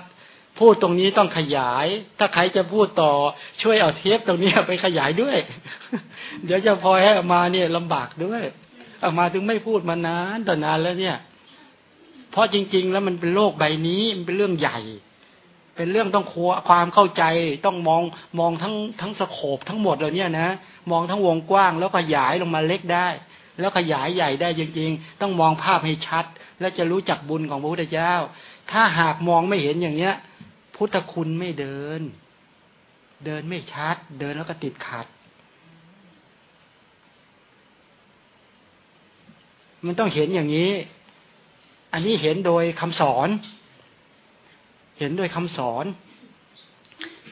พูดตรงนี้ต้องขยาย ถ้าใครจะพูดต่อ ช่วยเอาเทปตรงนี้ไปขยายด้วย เดี๋ยวจะพอให้อามาเนี่ยลำบากด้วยอามาถึงไม่พูดมานานต่อนานแล้วเนี่ย เพราะจริง ๆ แล้วมันเป็นโลกใบนี้มันเป็นเรื่องใหญ่ เป็นเรื่องต้องควความเข้าใจต้องมองมองทั้งทั้งสโคบทั้งหมดเลยเนี่ยนะ มองทั้งวงกว้าง แล้วขยายลงมาเล็กได้ แล้วขยายใหญ่ได้จริง ๆ ต้องมองภาพให้ชัด แล้วจะรู้จักบุญของพระพุทธเจ้า ถ้าหากมองไม่เห็นอย่างเนี้ย พุทธคุณไม่เดิน เดินไม่ชัด เดินแล้วก็ติดขัด มันต้องเห็นอย่างนี้ อันนี้เห็นโดยคำสอน เห็นโดยคำสอน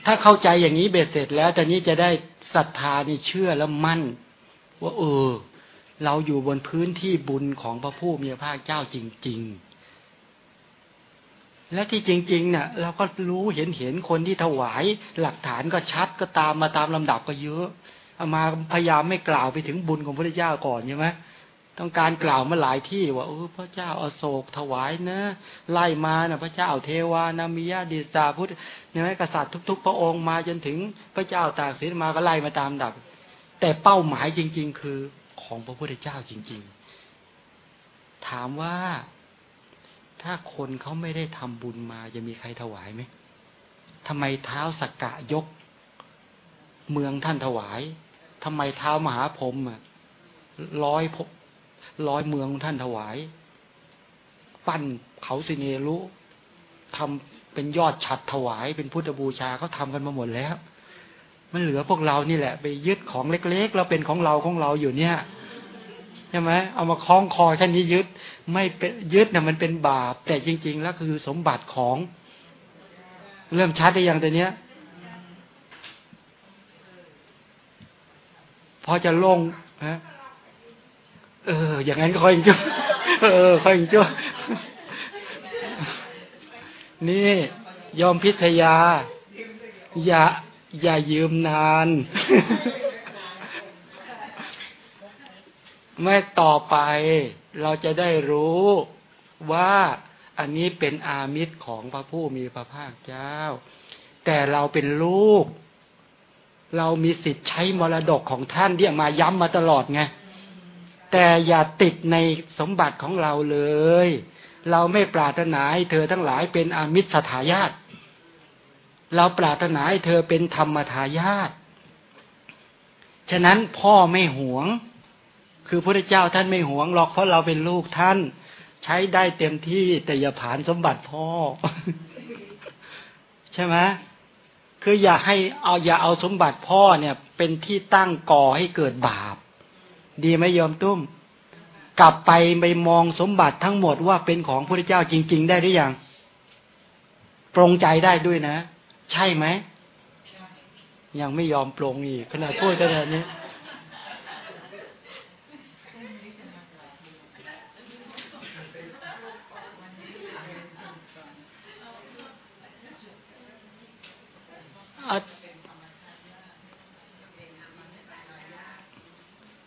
ถ้าเข้าใจอย่างนี้เบ็ดเสร็จแล้วตอนนี้จะได้ศรัทธานี่เชื่อแล้วมั่น ว่าเออ เราอยู่บนพื้นที่บุญของพระผู้มีพระภาคเจ้าจริง ๆและที่จริงๆเนี่ยเราก็รู้เห็นเห็นคนที่ถวาย หลักฐานก็ชัดก็ตามมาตามลำดับก็เยอะเอามาพยายามไม่กล่าวไปถึงบุญของพระเจ้าก่อนใช่ไหม ต้องการกล่าวมาหลายที่ว่าเออพระเจ้าอาโศกถวายนะ ไล่มานะพระเจ้าเทวานามิยาดิสาพุทธเนี่ยกษัตริย์ทุก ๆ พระองค์มาจนถึงพระเจ้าตากสินมาก็ไล่มาตามดับ แต่เป้าหมายจริง ๆ คือของพระพุทธเจ้าจริง ๆ ถามว่าถ้าคนเขาไม่ได้ทำบุญมาจะมีใครถวายไหมทำไมเท้าสักกะยก เมืองท่านถวายทำไมเท้ามหาพรหมร้อย ร้อยเมืองท่านถวาย ปั้นเขาสิเนรุทำเป็นยอดฉัดถวาย เป็นพุทธบูชาเขาทากันมาหมดแล้ว มันเหลือพวกเรานี่แหละ ไปยึดของเล็กๆเราเป็นของเราของเราอยู่เนี่ยใช่ไหมเอามาคล้องคอแค่นี้ยึด ไม่เป็นยึดเนี่ยมันเป็นบาป แต่จริง ๆ แล้วคือสมบัติของ เริ่มชัดได้ยังตัวเนี้ยพอจะลงฮะ เออ อย่างนั้นก็ค่อยจุเออ ค่อยจุนี่ยอมพิทยา อย่า อย่ายืมนานไม่ต่อไป เราจะได้รู้ว่าอันนี้เป็นอามิตรของพระผู้มีพระภาคเจ้า แต่เราเป็นลูก เรามีสิทธิ์ใช้มรดกของท่านที่มาย้ำมาตลอดไง แต่อย่าติดในสมบัติของเราเลย เราไม่ปรารถนาให้เธอทั้งหลายเป็นอมิตรสถายาตเราปรารถนาให้เธอเป็นธรรมทายาทฉะนั้นพ่อไม่หวง คือพระเจ้าท่านไม่หวงหรอกเพราะเราเป็นลูกท่าน ใช้ได้เต็มที่แต่อย่าผ่านสมบัติพ่อ ใช่ไหมคืออย่าให้เอาอย่าเอาสมบัติพ่อเนี่ย เป็นที่ตั้งก่อให้เกิดบาป ดีไหมยอมตุ้ม กลับไปไปมองสมบัติทั้งหมดว่าเป็นของพระเจ้าจริง ๆ ได้หรือยังปรงใจได้ด้วยนะ ใช่ไหม ยังไม่ยอมปรงอีกขนาดพูดขนาดนี้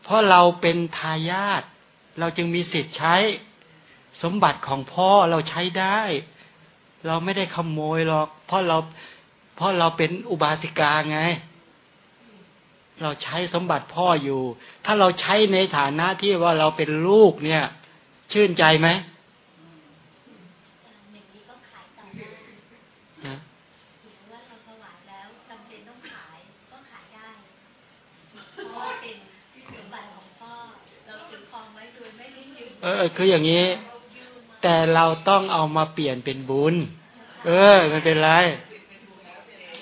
เพราะเราเป็นทายาทเราจึงมีสิทธิ์ใช้ สมบัติของพ่อเราใช้ได้ เราไม่ได้ขโมยหรอก เพราะเราเพราะเราเป็นอุบาสิกาไง เราใช้สมบัติพ่ออยู่ ถ้าเราใช้ในฐานะที่ว่าเราเป็นลูกเนี่ย ชื่นใจไหม เออ คืออย่างนี้ แต่เราต้องเอามาเปลี่ยนเป็นบุญ เออมันเป็นไร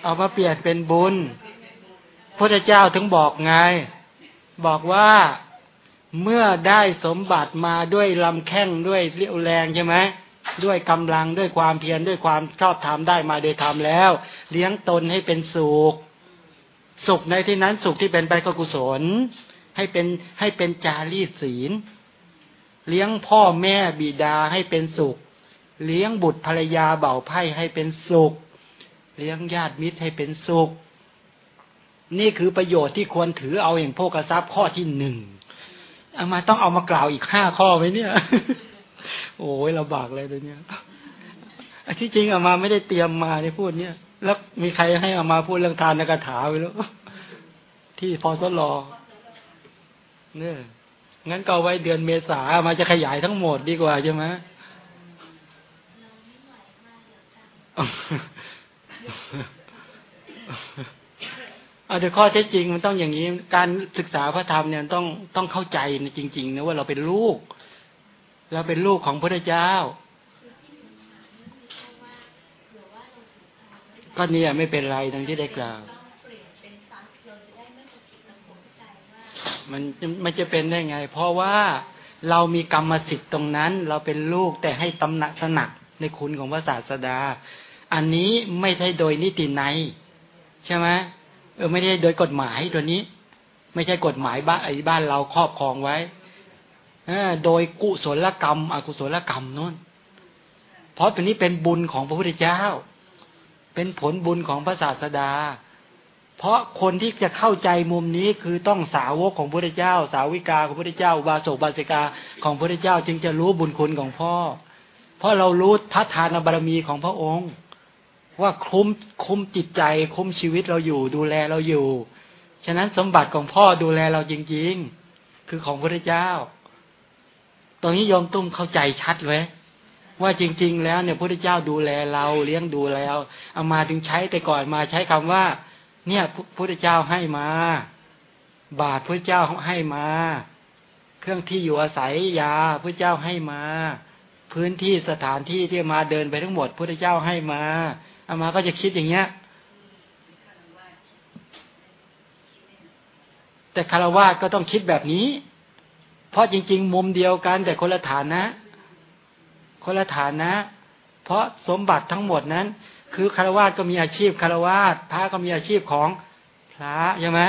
เอามาเปลี่ยนเป็นบุญพระเจ้าถึงบอกไง บอกว่าเมื่อได้สมบัติมาด้วยลำแข้งด้วยเรี่ยวแรงใช่ไหมด้วยกำลังด้วยความเพียรด้วยความชอบธรรมได้มาโดยธรรมแล้ว เลี้ยงตนให้เป็นสุข สุขในที่นั้นสุขที่เป็นไปก็กุศล ให้เป็นให้เป็นจารีตศีล เลี้ยงพ่อแม่บิดาให้เป็นสุข เลี้ยงบุตรภรรยาเบ่าไพ่ให้เป็นสุข เลี้ยงญาติมิตรให้เป็นสุข นี่คือประโยชน์ที่ควรถือเอาอย่างโภกทรัพย์ข้อที่หนึ่งเอามาต้องเอามากล่าวอีกห้าข้อไหมเนี่ย โอ้ยลำบากเลยตัวเนี้ยที่จริงเอามาไม่ได้เตรียมมาในพูดเนี่ย แล้วมีใครให้เอามาพูดเรื่องทานนกถาไปแล้วที่พอทดลอเนี่ย งั้นก็ไว้เดือนเมษามาจะขยายทั้งหมดดีกว่าใช่ไหมเอาแต่ข้อเท็จจริงมันต้องอย่างนี้ การศึกษาพระธรรมเนี่ยต้องต้องเข้าใจจริง ๆนะว่าเราเป็นลูก เราเป็นลูกของพระเจ้า ก็เนี่ยไม่เป็นไรทั้งที่ได้กล่าว มันมันจะเป็นได้ไง เพราะว่าเรามีกรรมสิทธิ์ตรงนั้น เราเป็นลูกแต่ให้ตำหนักสนักในคุณของพระศาสดา อันนี้ไม่ใช่โดยนิติในใช่ไหมเออไม่ได้โดยกฎหมายตัวนี้ ไม่ใช่กฎหมายบ้านไอ้บ้านเราครอบครองไว้โดยกุศลกรรม อกุศลกรรมนู่นเพราะตัวนี้เป็นบุญของพระพุทธเจ้า เป็นผลบุญของพระศาสดา เพราะคนที่จะเข้าใจมุมนี้คือต้องสาวกของพระเจ้า สาวิกาของพระเจ้า บาโสบาสิกาของพระเจ้าจึงจะรู้บุญคุณของพ่อ เพราะเรารู้พระทานบารมีของพระองค์ ว่าคุ้มคุ้มจิตใจคุ้มชีวิตเราอยู่ ดูแลเราอยู่ ฉะนั้นสมบัติของพ่อดูแลเราจริง ๆ คือของพระเจ้า ตรงนี้ยอมตุ้มเข้าใจชัดไว้ว่าจริง ๆ แล้วเนี่ยพระเจ้าดูแลเราเลี้ยงดูแล้วเอามาถึงใช้แต่ก่อนมาใช้คำว่า เนี่ยพุทธเจ้าให้มา บาทพระเจ้าให้มา เครื่องที่อยู่อาศัยยาพระเจ้าให้มา พื้นที่สถานที่ที่มาเดินไปทั้งหมดพระเจ้าให้มาอามาก็จะคิดอย่างเงี้ย แต่คารวะก็ต้องคิดแบบนี้ เพราะจริง ๆ มุมเดียวกัน แต่คนละฐานนะ คนละฐานนะ เพราะสมบัติทั้งหมดนั้น คือคารวาสก็มีอาชีพคารวาสพระก็มีอาชีพของพระใช่ไหม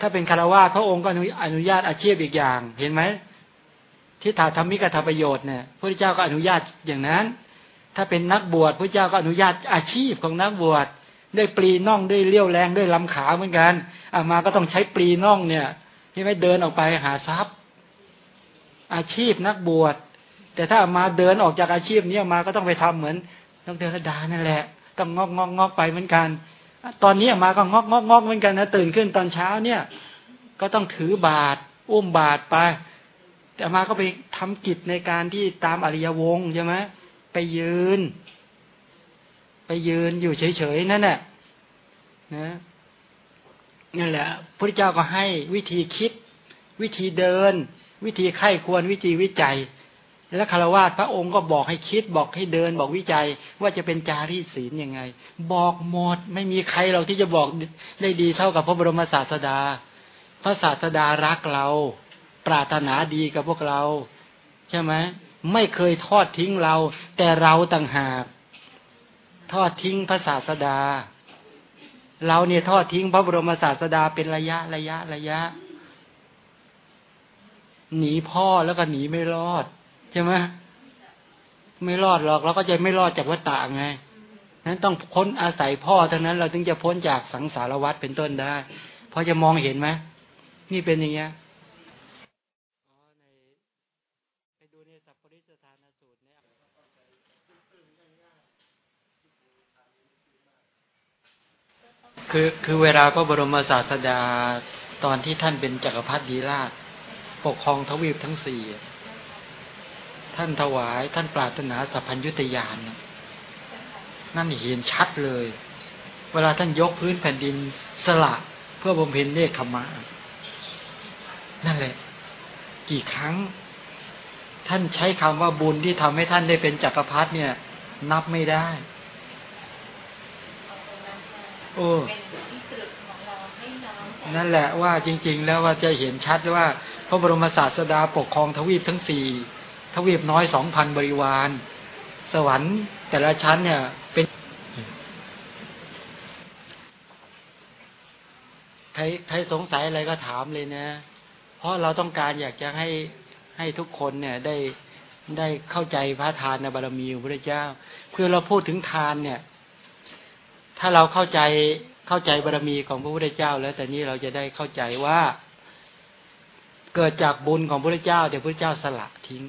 ถ้าเป็นคารวาสพระองค์ก็อนุญาตอาชีพอีกอย่าง เห็นไหมที่ถาธรรมิกถาประโยชน์เนี่ยพระเจ้าก็อนุญาตอย่างนั้น ถ้าเป็นนักบวชพระเจ้าก็อนุญาตอาชีพของนักบวชได้ปลีน่องได้เลี้ยวแรงได้ลำขาเหมือนกันอามาก็ต้องใช้ปลีน่องเนี่ยที่ไม่เดินออกไปหาทรัพย์ อาชีพนักบวช แต่ถ้ามาเดินออกจากอาชีพนี้มาก็ต้องไปทำเหมือน ต้องเทวดานั่นแหละต้องงอกงอกงอกไปเหมือนกัน ตอนนี้มาก็งอกงอกงอกเหมือนกันนะตื่นขึ้นตอนเช้าเนี่ย ก็ต้องถือบาตรอุ้มบาตรไป แต่มาก็ไปทำกิจในการที่ตามอริยวงใช่ไหมไปยืน ไปยืนอยู่เฉยๆนั่นแหละนะนั่นแหละพระเจ้าก็ให้วิธีคิด วิธีเดิน วิธีไข้ควรวิธีวิจัย แล้วคารวะพระองค์ก็บอกให้คิดบอกให้เดิน บอกวิจัยว่าจะเป็นจารีศีลยังไง บอกหมดไม่มีใครเราที่จะบอกได้ดีเท่ากับพระบรมศาสดา พระศาสดารักเรา ปรารถนาดีกับพวกเรา ใช่ไหมไม่เคยทอดทิ้งเรา แต่เราต่างหากทอดทิ้งพระศาสดา เราเนี่ยทอดทิ้งพระบรมศาสดาเป็นระยะระยะระยะ หนีพ่อแล้วก็หนีไม่รอด ใช่ไหมไม่รอดหรอกเราก็จะไม่รอดจากวัฏฏะไงนั้นต้องพ้นอาศัยพ่อเท่านั้น เราถึงจะพ้นจากสังสารวัฏเป็นต้นได้พอจะมองเห็นไหมนี่เป็นอย่างเงี้ยคือคือเวลาพระบรมศาสดาตอนที่ท่านเป็นจักรพรรดิราชปกครองทวีปทั้งสี่ ท่านถวาย ท่านปรารถนาสัพพัญญุตยานนั่นเห็นชัดเลย เวลาท่านยกพื้นแผ่นดินสละเพื่อบำเพ็ญเนคขมานั่นแหละ กี่ครั้ง ท่านใช้คำว่าบุญที่ทำให้ท่านได้เป็นจักรพรรดิเนี่ย นับไม่ได้ โอ้นั่นแหละว่าจริง ๆ แล้วว่าจะเห็นชัดว่า พระบรมศาสดาปกครองทวีปทั้งสี่ ทวีปน้อยสองพันบริวาร สวรรค์แต่ละชั้นเนี่ยเป็นใครใครสงสัยอะไรก็ถามเลยนะ เพราะเราต้องการอยากจะให้ให้ทุกคนเนี่ยได้ได้เข้าใจพระทานในบารมีของพระเจ้า เพื่อเราพูดถึงทานเนี่ย ถ้าเราเข้าใจเข้าใจบารมีของพระพุทธเจ้า แล้วแต่นี้เราจะได้เข้าใจว่า เกิดจากบุญของพระพุทธเจ้าแต่พระพุทธเจ้าสละทิ้ง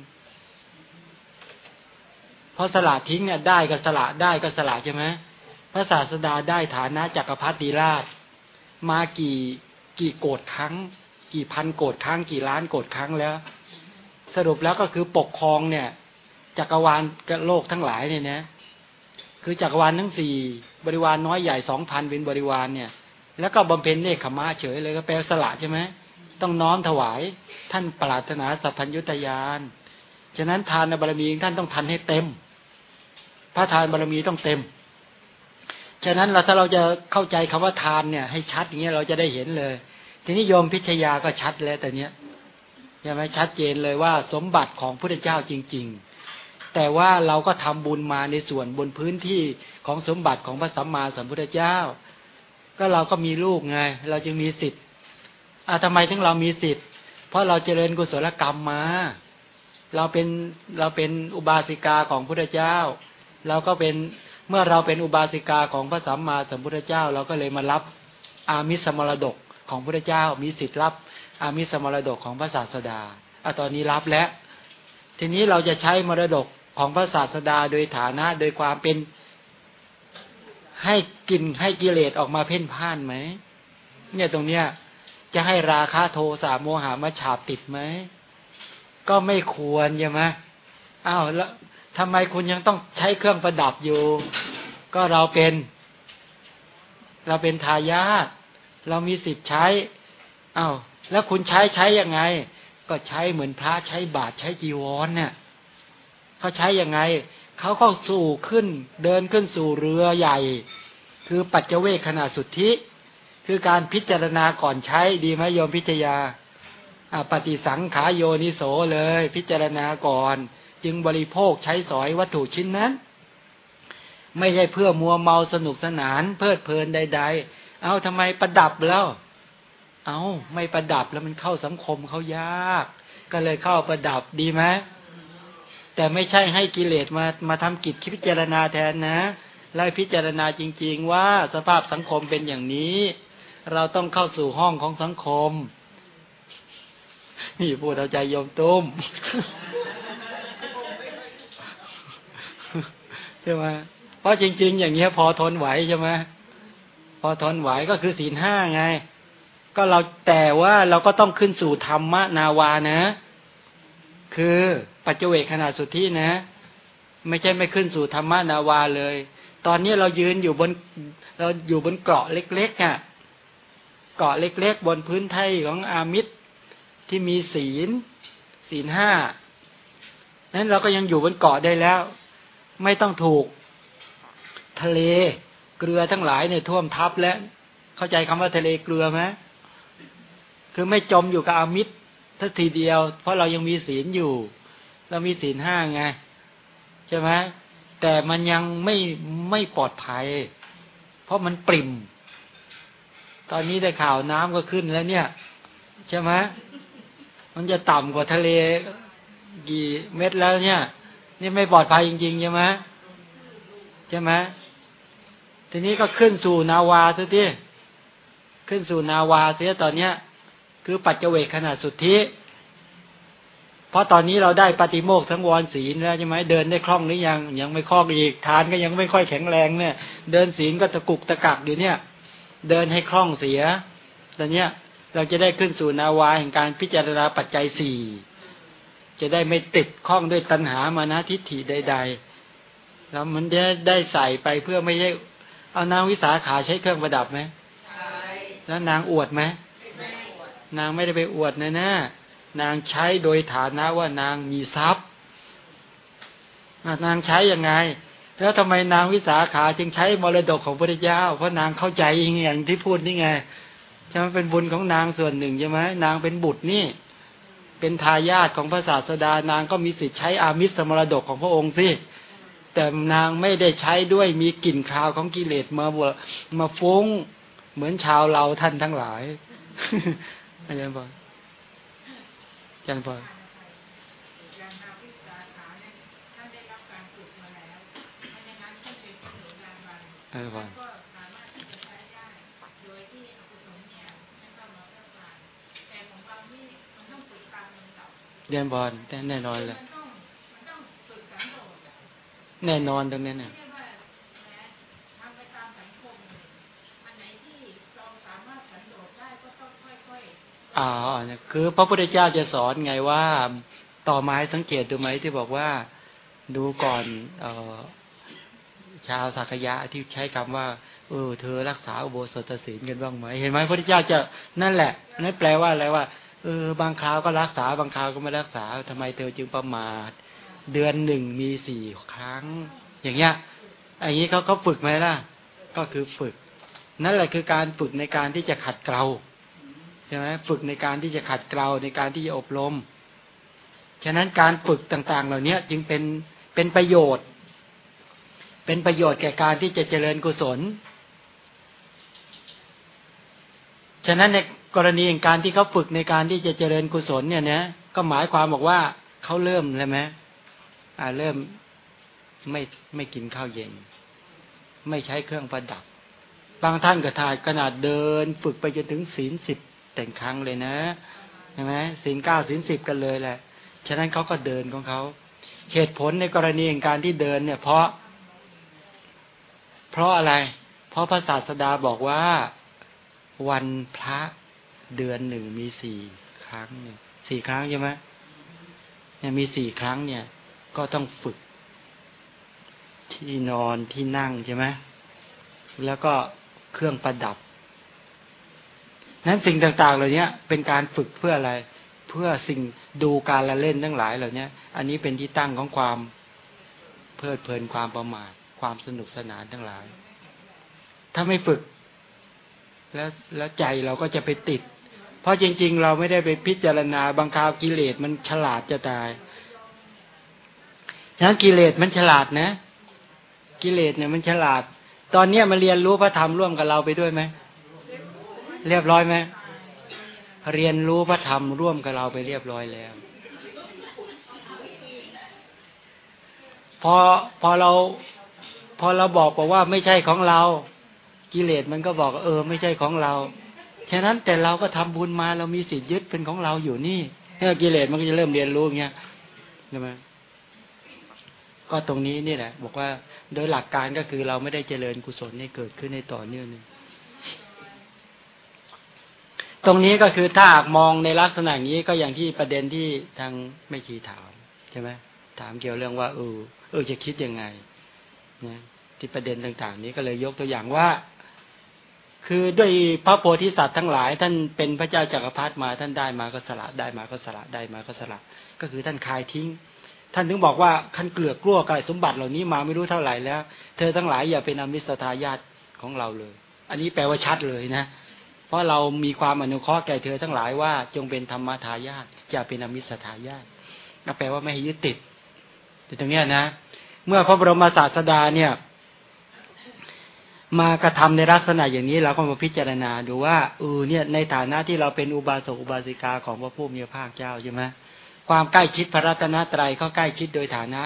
เพราะสละทิ้งเนี่ยได้ก็สละได้ก็สละใช่ไหมพระศาสดาได้ฐานะจักรพรรดิราช มากี่กี่โกดครั้ง กี่พันโกดครั้ง กี่ล้านโกดครั้งแล้ว สรุปแล้วก็คือปกครองเนี่ยจักรวาลกับโลกทั้งหลายเนี่ยนะคือจักรวาลทั้งสี่บริวารน้อยใหญ่สองพันเป็นบริวารเนี่ย แล้วก็บำเพ็ญเนคขมาเฉยเลยก็แปลสละใช่ไหมต้องน้อมถวายท่านปรารถนาสัพพัญญุตยาน ฉะนั้นทานบารมีท่านต้องทันให้เต็ม พระทานบารมีต้องเต็ม ฉะนั้นเราถ้าเราจะเข้าใจคำว่าทานเนี่ย ให้ชัดอย่างเงี้ยเราจะได้เห็นเลย ทีนี้โยมพิชยาก็ชัดแล้วแต่เนี้ยใช่ไหมชัดเจนเลยว่าสมบัติของพระเจ้าจริง ๆ แต่ว่าเราก็ทำบุญมาในส่วนบนพื้นที่ของสมบัติของพระสัมมาสัมพุทธเจ้า ก็เราก็มีลูกไง เราจึงมีสิทธิ์อะทำไมถึงเรามีสิทธิ์ เพราะเราเจริญกุศลกรรมมา เราเป็นเราเป็นอุบาสิกาของพุทธเจ้า เราก็เป็นเมื่อเราเป็นอุบาสิกาของพระสัมมาสัมพุทธเจ้า เราก็เลยมารับอามิสมรดกของพระเจ้า มีสิทธิ์รับอามิสมรดกของพระศาสดาอะตอนนี้รับแล้ว ทีนี้เราจะใช้มรดกของพระศาสดาโดยฐานะโดยความเป็นให้กินให้กิเลสออกมาเพ่นพ่านไหมเนี่ยตรงเนี้ยจะให้ราคาโทสะโมหามาฉาบติดไหม ก็ไม่ควรใช่ไหมอ้าวแล้วทำไมคุณยังต้องใช้เครื่องประดับอยู่ ก็เราเป็น เราเป็นทายาทเรามีสิทธิ์ใช้อ้าวแล้วคุณใช้ใช้ยังไง ก็ใช้เหมือนพระใช้บาตรใช้จีวรเนี่ยเขาใช้ยังไงเขาก็สู่ขึ้น เดินขึ้นสู่เรือใหญ่ คือปัจเจเวคขนาดสุทธิ คือการพิจารณาก่อนใช้ดีไหมโยมพิจยา ปฏิสังขาโยนิโสเลย พิจารณาก่อน จึงบริโภคใช้สอยวัตถุชิ้นนั้น ไม่ใช่เพื่อมัวเมาสนุกสนาน เพลิดเพลินใด ๆ เอาทำไมประดับแล้ว เอาไม่ประดับแล้วมันเข้าสังคมเขายาก ก็เลยเข้าประดับดีไหมแต่ไม่ใช่ให้กิเลสมามาทำกิจคิดพิจารณาแทนนะไล่พิจารณาจริง ๆ ว่าสภาพสังคมเป็นอย่างนี้ เราต้องเข้าสู่ห้องของสังคม นี่พูดเอาใจโยมตุ้มใช่ไหมเพราะจริง ๆ อย่างเงี้ยพอทนไหวใช่ไหมพอทนไหวก็คือศีลห้าไง ก็เราแต่ว่าเราก็ต้องขึ้นสู่ธรรมนาวานะ คือปัจเจเวกขนาดสุดที่นะ ไม่ใช่ไม่ขึ้นสู่ธรรมนาวาเลย ตอนนี้เรายืนอยู่บน เราอยู่บนเกาะเล็กๆอะ เกาะเล็ก ๆ บนพื้นไทยของอามิตร ที่มีศีล ศีลห้านั้นเราก็ยังอยู่บนเกาะได้แล้ว ไม่ต้องถูก ทะเลเกลือทั้งหลายเนี่ยท่วมทับแล้ว เข้าใจคำว่าทะเลเกลือไหมคือไม่จมอยู่กับอามิตรทัทีเดียว เพราะเรายังมีศีลอยู่ เรามีศีลห้าไงใช่ไหมแต่มันยังไม่ไม่ปลอดภัย เพราะมันปริ่ม ตอนนี้ได้ข่าวน้ำก็ขึ้นแล้วเนี่ย ใช่ไหม มันจะต่ำกว่าทะเลกี่เม็ดแล้วเนี่ย นี่ไม่ปลอดภัยจริงๆใช่ไหมใช่ไหมทีนี้ก็ขึ้นสู่นาวาซะทีขึ้นสู่นาวาเสียตอนเนี้ย คือปัจเจเวกขนาดสุดที่เพราะตอนนี้เราได้ปฏิโมกทั้งวรศีลแล้วใช่ไหมเดินได้คล่องหรือยังยังไม่คล่องอีกทานก็ยังไม่ค่อยแข็งแรงเนี่ย เดินศีลก็ตะกุกตะกักอยู่เนี่ย เดินให้คล่องเสียตอนเนี้ย เราจะได้ขึ้นสู่นาวาแห่งการพิจารณาปัจจัยสี่จะได้ไม่ติดข้องด้วยตัณหามานะทิฏฐิใด ๆ แล้วมันจะได้ใส่ไปเพื่อไม่ใช่เอานางวิสาขาใช้เครื่องประดับไหมแล้วนางอวดไหมนางไม่ได้ไปอวดนะนะนางใช้โดยฐานะว่านางมีทรัพย์นางใช้ยังไง แล้วทำไมนางวิสาขาจึงใช้มรดกของพระเจ้า เพราะนางเข้าใจอย่างที่พูดนี่ไง ช่ไหมเป็นบุญของนางส่วนหนึ่งใช่ไหมนางเป็นบุตรนี่ เป็นทายาทของพระศาสดานางก็มีสิทธิ์ใช้อามิสมรดกของพระองค์สิแต่นางไม่ได้ใช้ด้วยมีกลิ่นคาวของกิเลสมามาฟุ้งเหมือนชาวเราท่านทั้งหลาย อาจารย์บอกอาจารย์บอกเออว่า เรียนบอลแน่นอนเลยแน่นอนตรงนี้เนี่ยอ๋อคือพระพุทธเจ้าจะสอนไงว่า ต่อไม้สังเกตดูไหมที่บอกว่าดูก่อนเออชาวสักยะที่ใช้คำว่า เออ เธอรักษาอุโบสถศีลกันบ้างไหมเห็นไหมพระพุทธเจ้าจะนั่นแหละนั่นแปลว่าอะไรว่า เออบางคราวก็รักษาบางคราวก็ไม่รักษาทำไมเธอจึงประมาท เดือนหนึ่งมีสี่ครั้ง อย่างเงี้ยอันนี้เขาเขาฝึกไหมล่ะ ก็คือฝึก นั่นแหละคือการฝึกในการที่จะขัดเกลาใช่ไหมฝึกในการที่จะขัดเกลาในการที่จะอบรม ฉะนั้นการฝึกต่างๆ เหล่านี้จึงเป็นเป็นประโยชน์ เป็นประโยชน์แก่การที่จะเจริญกุศล ฉะนั้นใน กรณีการที่เขาฝึกในการที่จะเจริญกุศลเนี่ยนะก็หมายความบอกว่าเขาเริ่มเลยไหมอ่าเริ่มไม่ไม่กินข้าวเย็น ไม่ใช้เครื่องประดับ บางท่านก็ทายขนาดเดิน ฝึกไปจนถึงศีลสิบแต่งครั้งเลยนะใช่ไหมศีลเก้าศีลสิบกันเลยแหละ ฉะนั้นเขาก็เดินของเขา เหตุผลในกรณีการที่เดินเนี่ย เพราะ เพราะอะไร เพราะพระศาสดาบอกว่าวันพระ เดือนหนึ่งมีสี่ครั้งเนี่ยสี่ครั้งใช่ไหมเนี่ยมีสี่ครั้งเนี่ย ก็ต้องฝึก ที่นอนที่นั่งใช่ไหมแล้วก็เครื่องประดับ นั้นสิ่งต่างๆ เหล่านี้เป็นการฝึกเพื่ออะไร เพื่อสิ่งดูการละเล่นทั้งหลายเหล่านี้อันนี้เป็นที่ตั้งของความเพลิดเพลินความประมาทความสนุกสนานทั้งหลาย ถ้าไม่ฝึก แล้วแล้วใจเราก็จะไปติด เพราะจริง ๆ เราไม่ได้ไปพิจารณาบางคราวกิเลสมันฉลาดจะตายฉะนั้นกิเลสมันฉลาดนะ กิเลสเนี่ยมันฉลาด ตอนเนี้ยมาเรียนรู้พระธรรมร่วมกับเราไปด้วยไหมเรียบร้อยไหมเรียนรู้พระธรรมร่วมกับเราไปเรียบร้อยแล้ว พอพอเรา พอเราบอกบอกว่าไม่ใช่ของเรา กิเลสมันก็บอกเออ ไม่ใช่ของเรา ฉะนั้นแต่เราก็ทำบุญมาเรามีสิทธิ์ยึดเป็นของเราอยู่นี่เมื่อกิเลสมันก็จะเริ่มเรียนรู้อย่างเงี้ยใช่ไหมก็ตรงนี้นี่แหละ บอกว่าโดยหลักการก็คือเราไม่ได้เจริญกุศลให้เกิดขึ้นในต่อเนื่องนึงตรงนี้ก็คือถ้ามองในลักษณะนี้ก็อย่างที่ประเด็นที่ทางไม่ชีถามใช่ไหมถามเกี่ยวเรื่องว่าเออเออจะคิดยังไงนะที่ประเด็นต่าง ๆ นี้ก็เลยยกตัวอย่างว่า คือด้วยพระโพธิสัตว์ทั้งหลาย ท่านเป็นพระเจ้าจักรพรรดิมา ท่านได้มาก็สละได้มาก็สละได้มาก็สละ ก็คือท่านคายทิ้ง ท่านถึงบอกว่าท่านเกลือกลัวกายสมบัติเหล่านี้มาไม่รู้เท่าไหร่แล้ว เธอทั้งหลายอย่าเป็นอมิสทายาตของเราเลย อันนี้แปลว่าชัดเลยนะ เพราะเรามีความอนุเคราะห์แก่เธอทั้งหลายว่าจงเป็นธรรมทายาทอย่าเป็นอมิสทายาทก็แปลว่าไม่ให้ยึดติดแต่ตรงนี้นะ เมื่อพระบรมศาสดาเนี่ย มากระทำในลักษณะอย่างนี้เราก็มาพิจารณาดูว่าเออเนี่ยในฐานะที่เราเป็นอุบาสกอุบาสิกาของพระผู้มีพระภาคเจ้าใช่ไหมความใกล้ชิดพระรัตนตรัยเขาใกล้ชิดโดยฐานะ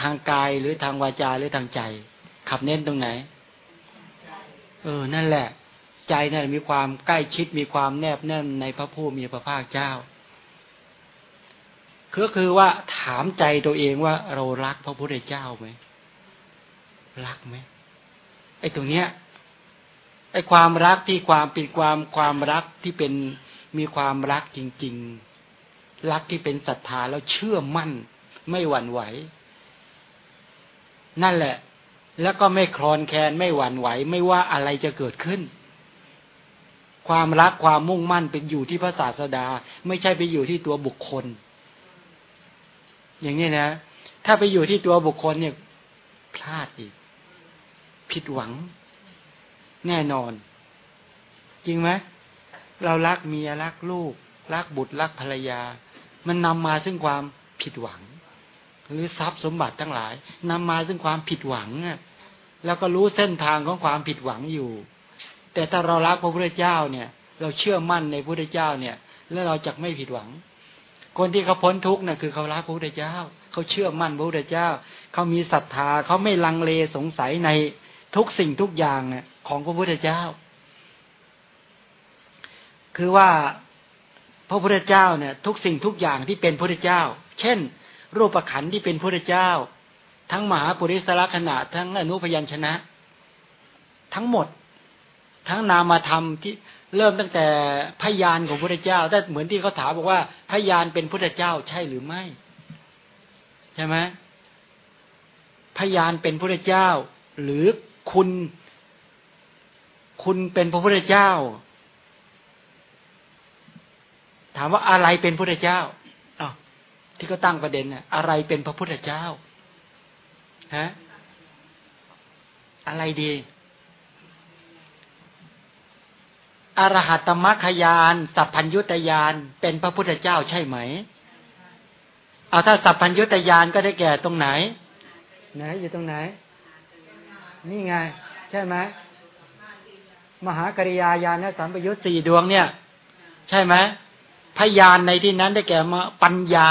ทางกายหรือทางวาจาหรือทางใจ ขับเน้นตรงไหน เออ นั่นแหละ ใจนั่นมีความใกล้ชิดมีความแนบแน่นในพระผู้มีพระภาคเจ้าก็คือว่าถามใจตัวเองว่าเรารักพระพุทธเจ้าไหมรักไหม ไอ้ตรงเนี้ยไอ้ความรักที่ความเป็นความความรักที่เป็นมีความรักจริง ๆ รักที่เป็นศรัทธาแล้วเชื่อมั่น ไม่หวั่นไหว นั่นแหละ แล้วก็ไม่คลอนแคลนไม่หวั่นไหว ไม่ว่าอะไรจะเกิดขึ้น ความรักความมุ่งมั่นเป็นอยู่ที่พระศาสดา ไม่ใช่ไปอยู่ที่ตัวบุคคล อย่างนี้นะ ถ้าไปอยู่ที่ตัวบุคคลเนี่ยพลาดอีก ผิดหวัง แน่นอน จริงไหมเรารักเมียรักลูก รักบุตรรักภรรยา มันนำมาซึ่งความผิดหวัง หรือทรัพย์สมบัติทั้งหลายนำมาซึ่งความผิดหวังแล้วก็รู้เส้นทางของความผิดหวังอยู่ แต่ถ้าเรารักพระพุทธเจ้าเนี่ย เราเชื่อมั่นในพระพุทธเจ้าเนี่ย แล้วเราจะไม่ผิดหวัง คนที่เขาพ้นทุกข์น่ะคือเขารักพระพุทธเจ้า เขาเชื่อมั่นพระพุทธเจ้า เขามีศรัทธาเขาไม่ลังเลสงสัยใน ทุกสิ่งทุกอย่างเนี่ยของพระพุทธเจ้า คือว่าพระพุทธเจ้าเนี่ย ทุกสิ่งทุกอย่างที่เป็นพระพุทธเจ้า เช่น รูปขันธ์ที่เป็นพระพุทธเจ้า ทั้งมหาปุริสละขณะทั้งอนุพยัญชนะ ทั้งหมด ทั้งนามธรรมที่เริ่มตั้งแต่พยานของพระเจ้าแต่เหมือนที่เขาถามบอกว่าพยานเป็นพระเจ้าใช่หรือไม่ใช่ไหมพยานเป็นพระเจ้าหรือ คุณ คุณเป็นพระพุทธเจ้า ถามว่าอะไรเป็นพระเจ้าอที่เขาตั้งประเด็นเนี่ยอะไรเป็นพระพุทธเจ้าฮะอะไรดีอรหัตมัคคยาน สัพพัญยุตยาน เป็นพระพุทธเจ้าใช่ไหม เอาถ้าสัพพัญยุตยานก็ได้แก่ตรงไหน ไหนอยู่ตรงไหน นี่ไง ใช่ไหมมหากริยาญาณสัมปยุตสี่ดวงเนี่ย ใช่ไหมพยานในที่นั้นได้แก่มาปัญญา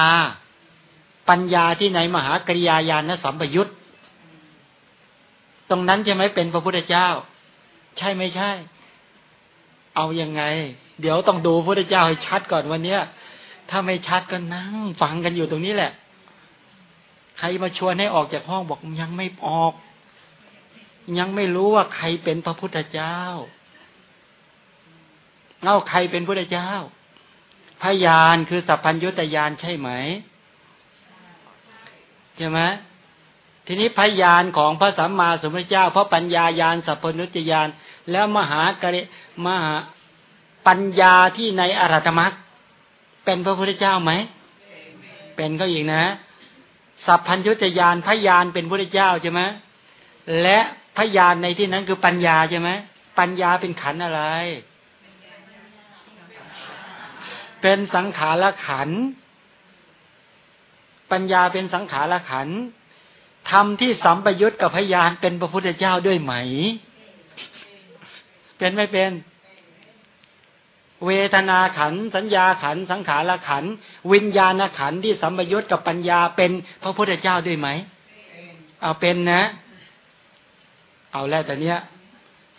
ปัญญาที่ไหนมหากริยาญาณสัมปยุตตรงนั้นใช่ไหมเป็นพระพุทธเจ้า ใช่ไม่ใช่ เอาอยัางไง เดี๋ยวต้องดูพระพุทธเจ้าให้ชัดก่อนวันเนี้ยถ้าไม่ชัดก็นั่งฟังกันอยู่ตรงนี้แหละ ใครมาชวนให้ออกจากห้องบอกยังไม่ออก ยังไม่รู้ว่าใครเป็นพระพุทธเจ้าเล่าใครเป็นพระเจ้า พยานคือสัพพัญญุตยานใช่ไหมใช่ไหมทีนี้พยานของพระสัมมาสัมพุทธเจ้า เพราะปัญญายานสัพพนุจยาน แล้วมหากริมหาปัญญาที่ในอรัตมรรคเป็นพระพุทธเจ้าไหม เป็นก็อีกนะ สัพพัญญุตยานพยานเป็นพระเจ้าใช่ไหมและ พยานในที่นั้นคือปัญญาใช่ไหมปัญญาเป็นขันอะไร เป็นสังขารขัน ปัญญาเป็นสังขารขันธรรมที่สัมปยุตกับพยานเป็นพระพุทธเจ้าด้วยไหม เป็นไม่เป็น เวทนาขัน สัญญาขัน สังขารขัน วิญญาณขันที่สัมปยุตกับปัญญาเป็นพระพุทธเจ้าด้วยไหม เอาเป็นนะเเอาแล้วแต่เนี้ย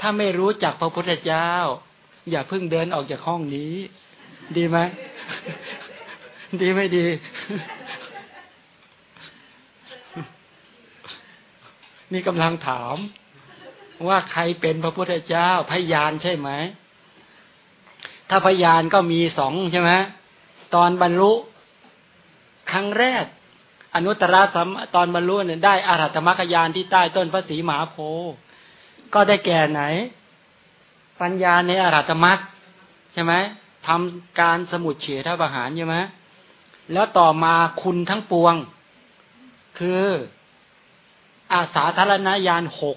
ถ้าไม่รู้จักพระพุทธเจ้า อย่าเพิ่งเดินออกจากห้องนี้ ดีไหมดีไม่ดี นี่กำลังถาม ว่าใครเป็นพระพุทธเจ้าพยานใช่ไหม ถ้าพยานก็มีสองใช่ไหมตอนบรรลุ ครั้งแรก อนุตตรสัมตอนบรรลุเนี่ยได้อารัตมรรคยานที่ใต้ต้นพระศรีมหาโพธิ์ก็ได้แก่ไหน ปัญญาในอารัตมรรคใช่ไหมทำการสมุดเฉทประหารใช่ไหมแล้วต่อมาคุณทั้งปวง คืออาสาธารณญาณหก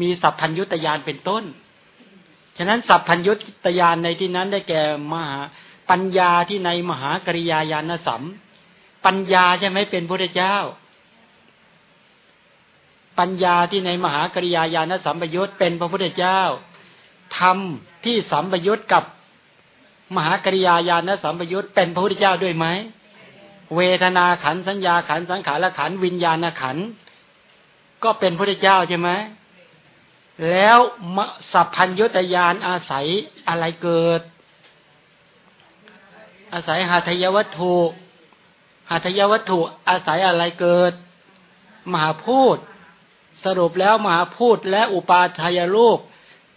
มีสัพพัญยุตยานเป็นต้น ฉะนั้นสัพพัญยุตยานในที่นั้นได้แก่มหาปัญญาที่ในมหากริยาญาณสัม ปัญญาใช่ไหมเป็นพระเจ้า ปัญญาที่ในมหากริยาญาณสัมปยุตเป็นพระพุทธเจ้าธรรมที่สัมปยุตกับมหากริยาญาณสัมปยุตเป็นพระพุทธเจ้าด้วยไหมเวทนาขันสัญญาขันสังขารขันวิญญาณขันก็เป็นพระเจ้าใช่ไหมแล้วสัพพัญญตยานอาศัยอะไรเกิด อาศัยหาทยวัตถุ หาทยวัตถุอาศัยอะไรเกิด มหาพูด สรุปแล้วมหาพูดและอุปาทายโลก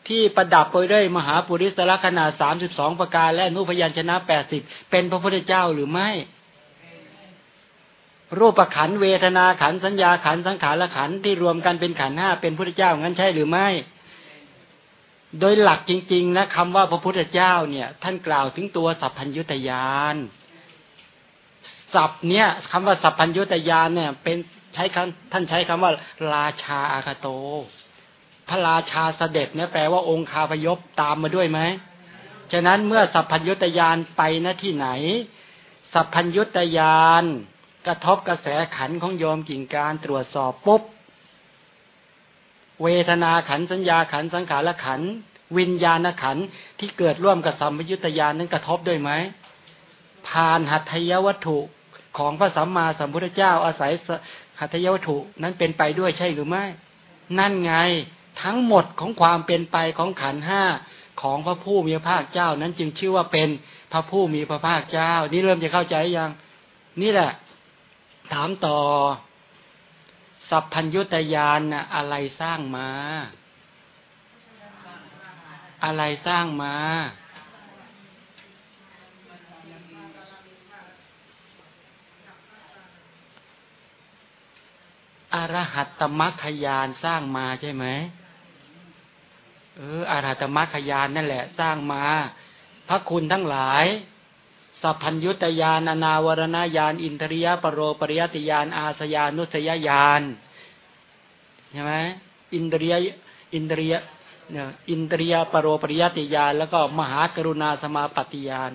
ที่ประดับไปด้วยมหาปุริสละขนาดสามสิบสองประการ และนุพยัญชนะแปดสิบเป็นพระพุทธเจ้าหรือไม่ รูปขันเวทนาขันสัญญาขันสังขารขันที่รวมกันเป็นขันห้าเป็นพุทธเจ้างั้นใช่หรือไม่ โดยหลักจริง ๆ นะคำว่าพระพุทธเจ้าเนี่ย ท่านกล่าวถึงตัวสัพพัญญุตยาน สัพเนี่ยคำว่าสัพพัญญุตยานเนี่ย เป็นใช้คำท่านใช้คำว่า ราชาอาคาโต พระราชาเสด็จเนี่ยแปลว่าองค์คาพยพตามมาด้วยไหมฉะนั้นเมื่อสัพพัญญุตยานไปณที่ไหน สัพพัญญุตยานกระทบกระแสขันของโยมกิ่งการตรวจสอบปุ๊บเวทนาขันสัญญาขันสังขารขันวิญญาณขันที่เกิดร่วมกับสัมยุญตยานนั้นกระทบด้วยไหมผ่านหัตถยวัตถุ ของพระสัมมาสัมพุทธเจ้าอาศัยหัตถยวัตถุนั้นเป็นไปด้วยใช่หรือไม่ นั่นไงทั้งหมดของความเป็นไปของขันห้าของพระผู้มีพระภาคเจ้านั้นจึงชื่อว่าเป็นพระผู้มีพระภาคเจ้า นี่เริ่มจะเข้าใจยัง นี่แหละ ถามต่อ สัพพัญยุตยานนะอะไรสร้างมา อะไรสร้างมา อรหัตตมัคคยานสร้างมาใช่ไหมเอออรหัตมัคคยานนั่นแหละ สร้างมา พระคุณทั้งหลายสัพพัญยุตยานนาวรณญาณอินทริยปรโรปริยติยานอาสยานุสยญาณใช่ไหมอินทรียอินทรียเนออินทรียปรโรปริยติยานแล้วก็มหากรุณาสมาปฏิยาน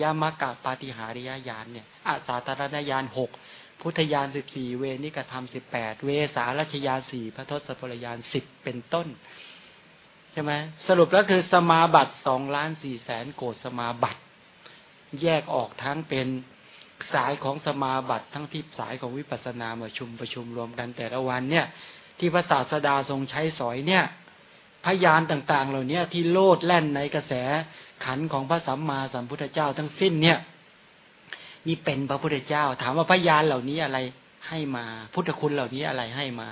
ยามากะปาฏิหาริยญาณเนี่ยอาสาตรณญาณหก พุทธญาณสิบสี่เวนิกธรรมสิบแปดเวสารัชยาสี่พระทศพลยานสิบเป็นต้น ใช่ไหมสรุปแล้วคือสมาบัติสองล้านสี่แสนโกดสมาบัติ แยกออกทั้งเป็นสายของสมาบัติทั้งที่สายของวิปัสสนามาชุมประชุมรวมกันแต่ละวันเนี่ย ที่พระศาสดาทรงใช้สอยเนี่ยพยานต่าง ๆ เหล่านี้ที่โลดแล่นในกระแสขันของพระสัมมาสัมพุทธเจ้าทั้งสิ้นเนี่ย นี่เป็นพระพุทธเจ้า ถามว่าพยานเหล่านี้อะไรให้มา พุทธคุณเหล่านี้อะไรให้มา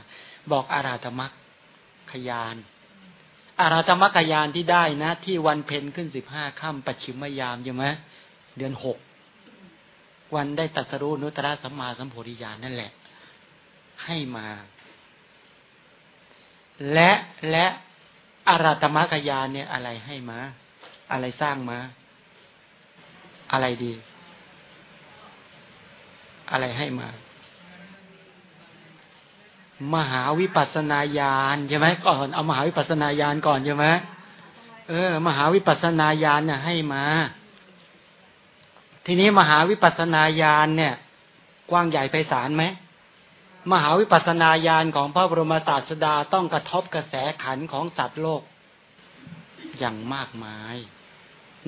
บอกอาราธมักขยาน อาราธมักขยานที่ได้นะ ที่วันเพ็ญขึ้นสิบห้าค่ำปัจฉิมยามใช่ไหมเดือนหกวันได้ตัสรู้นุตตะสัมมาสัมโพธิญาณนั่นแหละ ให้มา และและอาราธมักขยานเนี่ยอะไรให้มา อะไรสร้างมา อะไรดี อะไรให้มา มหาวิปัสนาญาณใช่ไหมก่อนเอามหาวิปัสนาญาณก่อนใช่ไหมเออ มหาวิปัสนาญาณเนี่ยให้มา ทีนี้มหาวิปัสนาญาณเนี่ย กว้างใหญ่ไพศาลไหมมหาวิปัสนาญาณของพระบรมศาสดาต้องกระทบกระแสขันของสัตว์โลกอย่างมากมาย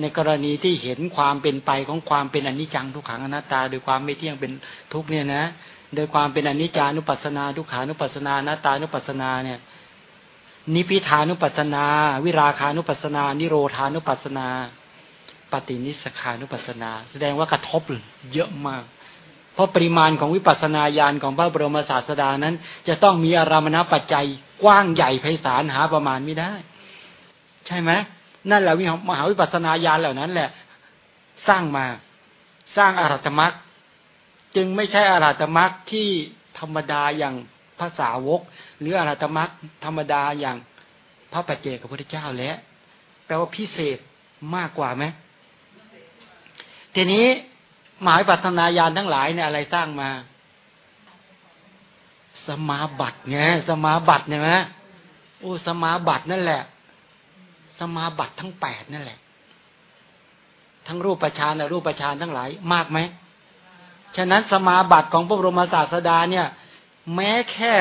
ในกรณีที่เห็นความเป็นไปของความเป็นอนิจจังทุกขังอนัตตา โดยความไม่เที่ยงเป็นทุกเนี่ยนะ โดยความเป็นอนิจจานุปัสสนาทุกขานุปัสสนาอนัตตานุปัสสนาเนี่ย นิพิทานุปัสสนา วิราคานุปัสสนา นิโรธานุปัสสนา ปฏินิสขานุปัสสนา แสดงว่ากระทบเยอะมาก เพราะปริมาณของวิปัสสนาญาณของพระบรมศาสดานั้น จะต้องมีอารามณปัจจัยกว้างใหญ่ไพศาลหาประมาณไม่ได้ ใช่ไหม นั่นแหละวิมหาวิปัสนาญาณเหล่านั้นแหละ สร้างมาสร้างอารัตมักจึงไม่ใช่อารัตมักที่ธรรมดาอย่างภาษาวก หรืออารัตมักธรรมดาอย่างพระปัจเจกพระพุทธเจ้าแล้วแปลว่าพิเศษมากกว่าไหมทีนี้หมายปัตนาญาณทั้งหลายเนี่ยอะไรสร้างมา สมาบัติไงสมาบัติเนี่ยไหมโอ้สมาบัตินั่นแหละ สมาบัติทั้งแปดนั่นแหละ ทั้งรูปประชานและรูปประชานทั้งหลายมากไหมฉะนั้นสมาบัติของพระบรมศาสดาเนี่ย แม้แค่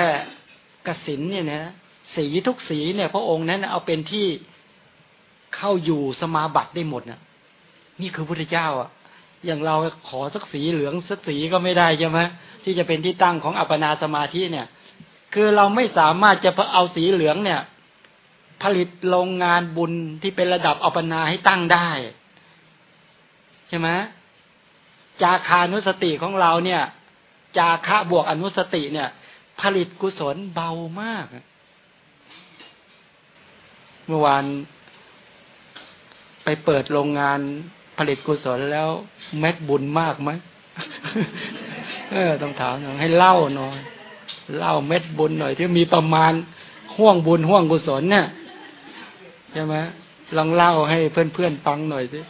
กสินเนี่ยนะสีทุกสีเนี่ย พระองค์นั้นเอาเป็นที่เข้าอยู่สมาบัติได้หมดนะนี่คือพุทธเจ้าอะ อย่างเราขอสักสีเหลืองสักสีก็ไม่ได้ใช่ไหมที่จะเป็นที่ตั้งของอัปปนาสมาธิเนี่ย คือเราไม่สามารถจะเอาสีเหลืองเนี่ย ผลิตโรงงานบุญที่เป็นระดับอัปนาให้ตั้งได้ ใช่ไหมจาคานุสติของเราเนี่ย จาคะบวกอนุสติเนี่ย ผลิตกุศลเบามาก เมื่อวานไปเปิดโรงงานผลิตกุศลแล้วเม็ดบุญมากไหมเออต้องถามหน่อยให้เล่าหน่อยเล่าเม็ดบุญหน่อยที่มีประมาณห่วงบุญห่วงกุศลเนี่ย ใช่ไหมลองเล่าให้เพื่อนๆฟังหน่อยสิ